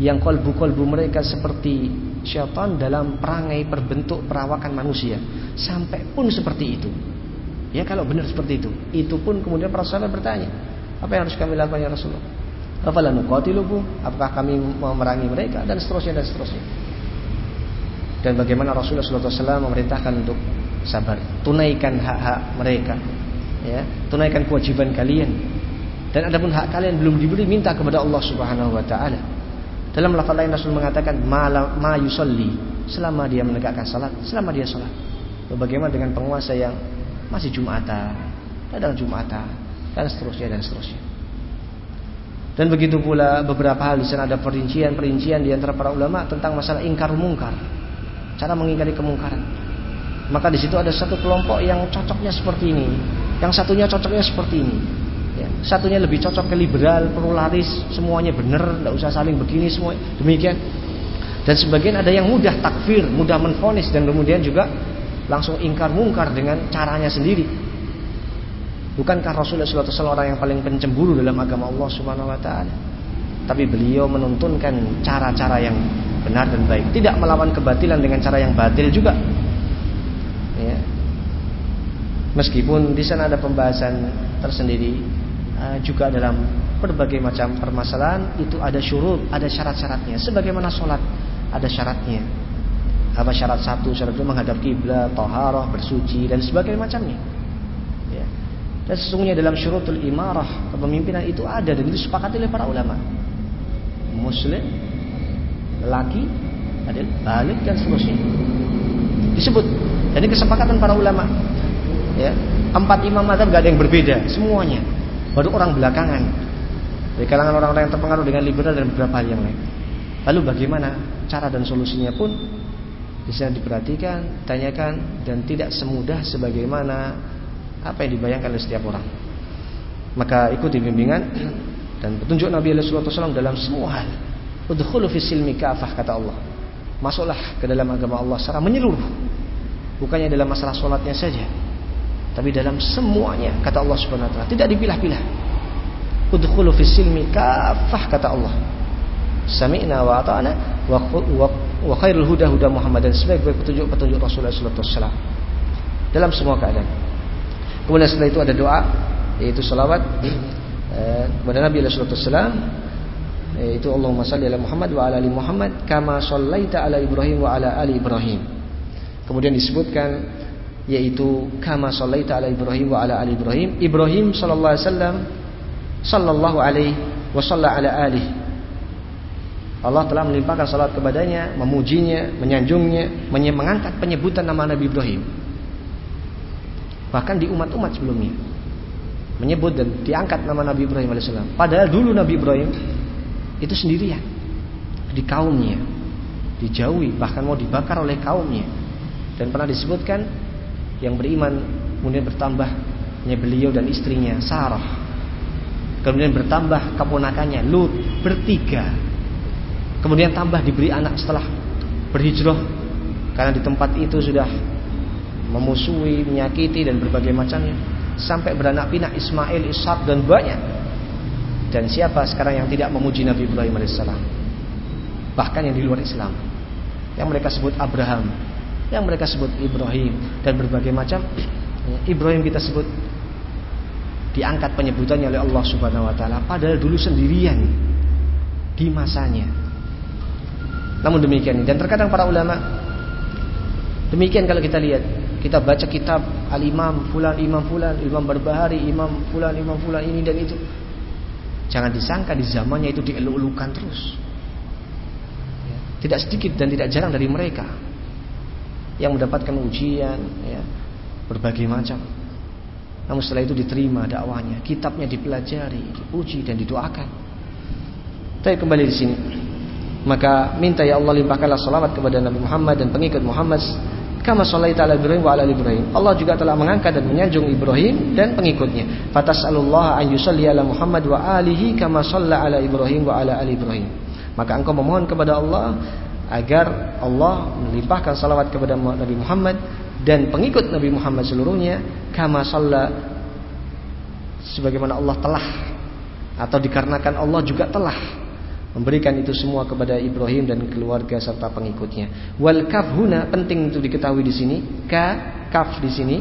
Speaker 1: Yang kolbu-kolbu mereka seperti syaitan dalam perangai berbentuk perawakan manusia. Sampai pun seperti itu. Ya kalau benar seperti itu. Itu pun kemudian para sahabat bertanya apa yang harus kami lakukan ya Rasulullah? Afala nuqatiluhu apakah kami mau merangi mereka? Dan seterusnya dan seterusnya. Dan bagaimana Rasulullah SAW memerintahkan untuk sabar tunaikan hak-hak mereka ya tunaikan kewajiban kalian dan adapun hak kalian belum diberi minta kepada Allah Subhanahu wa taala dalam lafaz lain Rasul mengatakan ma yusalli selama dia menegakkan salat, selama dia salat. Bagaimana dengan penguasa yang masih Jumatan, kadang Jumatan dan seterusnya dan seterusnya. Dan begitu pula beberapa hal di sana ada perincian-perincian di antara para ulama tentang masalah ingkar mungkar. Cara mengingkari kemungkaran. Maka di situ ada satu kelompok yang cocoknya seperti ini, yang satunya cocoknya seperti ini. Ya, satunya lebih cocok ke liberal, pluralis, semuanya benar, tidak usah saling begini semua. Demikian. Dan sebagian ada yang mudah takfir, mudah menfonis dan kemudian juga langsung ingkar mungkar dengan caranya sendiri. Bukankah Rasulullah SAW orang yang paling pencemburu dalam agama Allah Subhanahu Wa Taala? Tapi beliau menuntunkan cara-cara yang benar dan baik, tidak melawan kebatilan dengan cara yang batil juga. Meskipun di sana ada pembahasan tersendiri Eh, juga dalam berbagai macam permasalahan itu ada syurut, ada syarat-syaratnya. Sebagaimana sholat ada syaratnya. Apa syarat satu, syarat itu menghadap kiblat, toharoh, bersuci dan sebagainya macamnya. Ya. Dan sesungguhnya dalam syurutul imarah kepemimpinan itu ada dan itu sepakati oleh para ulama. Muslim, laki, adil, balik dan seterusnya. Disebut. Jadi kesepakatan para ulama. Ya, empat imam madzhab gak ada yang berbeda, semuanya baru orang belakangan dari kalangan orang-orang yang terpengaruh dengan liberal dan beberapa hal yang lain. Lalu bagaimana cara dan solusinya pun bisa diperhatikan, tanyakan dan tidak semudah sebagaimana apa yang dibayangkan oleh setiap orang. Maka ikuti bimbingan dan petunjuk Nabi SAW dalam semua hal. Udkhulu silmi kafah kata Allah. Masuklah ke dalam agama Allah secara menyeluruh. Bukannya dalam masalah solatnya saja, tapi dalam semuanya kata Allah Subhanahu wa taala, tidak dipilah-pilah. Udkhulu fis silmi kafah kata Allah. Sami'na wa ata'na wa, khairul huda huda Muhammad dan sebaik-baik petunjuk-petunjuk Rasulullah sallallahu alaihi wasallam. Dalam semua keadaan. Kemudian setelah itu ada doa yaitu salawat eh, kepada Nabi sallallahu alaihi wasallam yaitu Allahumma salli ala Muhammad wa ala ali Muhammad kama sallaita ala Ibrahim wa ala ali Ibrahim. Kemudian disebutkan yaitu kama sallaita ala Ibrahim wa ala ali Ibrahim. Ibrahim sallallahu alaihi wasallam sallallahu alaihi wa salla ala Allah telah melimpahkan salat kepadanya memujinya menyanjungnya mengangkat penyebutan nama Nabi Ibrahim. Bahkan di umat-umat sebelumnya menyebut dan diangkat nama Nabi Ibrahim alaihissalam padahal dulu Nabi Ibrahim itu sendirian di kaumnya dijauhi bahkan mau dibakar oleh kaumnya. Dan pernah disebutkan yang beriman kemudian bertambahnya beliau dan istrinya Sarah. Kemudian bertambah keponakannya Lut bertiga. Kemudian tambah diberi anak setelah berhijrah karena di tempat itu sudah memusuhi, menyakiti dan berbagai macamnya. Sampai beranak pinak Ismail, Ishak dan banyak. Dan siapa sekarang yang tidak memuji Nabi Ibrahim alaihissalam? Bahkan yang di luar Islam. Yang mereka sebut Abraham yang mereka sebut Ibrahim dan berbagai macam Ibrahim kita sebut diangkat penyebutannya oleh Allah Subhanahu wa taala. Padahal dulu sendirian di masanya. Namun demikian dan terkadang para ulama demikian kalau kita lihat kita baca kitab al-imam fulan imam fulan imam berbahari imam fulan imam fulan ini dan itu. Jangan disangka di zamannya itu dielulukan terus. Ya, tidak sedikit dan tidak jarang dari mereka yang mendapatkan ujian ya, berbagai macam. Namun setelah itu diterima dakwahnya, kitabnya dipelajari, dipuji dan didoakan. Tapi kembali di sini. Maka minta ya Allah limpahkanlah salawat kepada Nabi Muhammad dan pengikut Muhammad kama shallaita ala Ibrahim wa Ibrahim. Allah juga telah mengangkat dan menyanjung Ibrahim dan pengikutnya. Fatas'alullah an yusalli ala Muhammad wa alihi kama shalla ala Ibrahim wa ala Ibrahim. Maka engkau memohon kepada Allah agar Allah melimpahkan salawat kepada Nabi Muhammad dan pengikut Nabi Muhammad seluruhnya kama shalla sebagaimana Allah telah atau dikarenakan Allah juga telah memberikan itu semua kepada Ibrahim dan keluarga serta pengikutnya. Wal kaf huna penting untuk diketahui di sini. Ka kaf di sini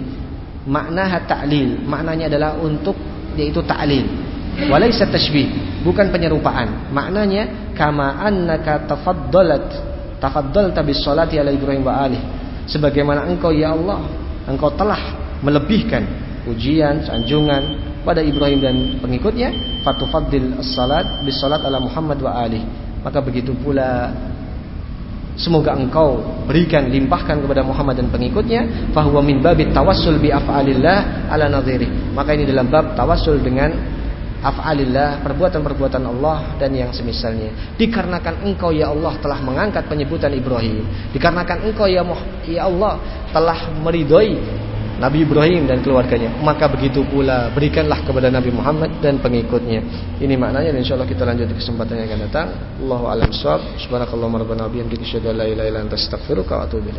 Speaker 1: makna ta'lil. Maknanya adalah untuk yaitu ta'lil. Walaysa tashbih, bukan penyerupaan. Maknanya kama annaka tafaddalat tafaddalta bis salati ala Ibrahim wa alih. Sebagaimana engkau ya Allah, engkau telah melebihkan pujian, sanjungan pada Ibrahim dan pengikutnya fatufaddil as-salat bis salat ala Muhammad wa ali maka begitu pula semoga engkau berikan limpahkan kepada Muhammad dan pengikutnya fahuwa min babit tawassul bi af'alillah ala nadhiri maka ini dalam bab tawassul dengan af'alillah perbuatan-perbuatan Allah dan yang semisalnya. Dikarenakan engkau ya Allah telah mengangkat penyebutan Ibrahim. Dikarenakan engkau ya, ya Allah telah meridhoi Nabi Ibrahim dan keluarganya. Maka begitu pula berikanlah kepada Nabi Muhammad dan pengikutnya. Ini maknanya dan insyaallah kita lanjut di kesempatan yang akan datang. Allahu a'lam subhanakallahumma rabbana wa bihamdika asyhadu la ilaha illa anta astaghfiruka wa atubu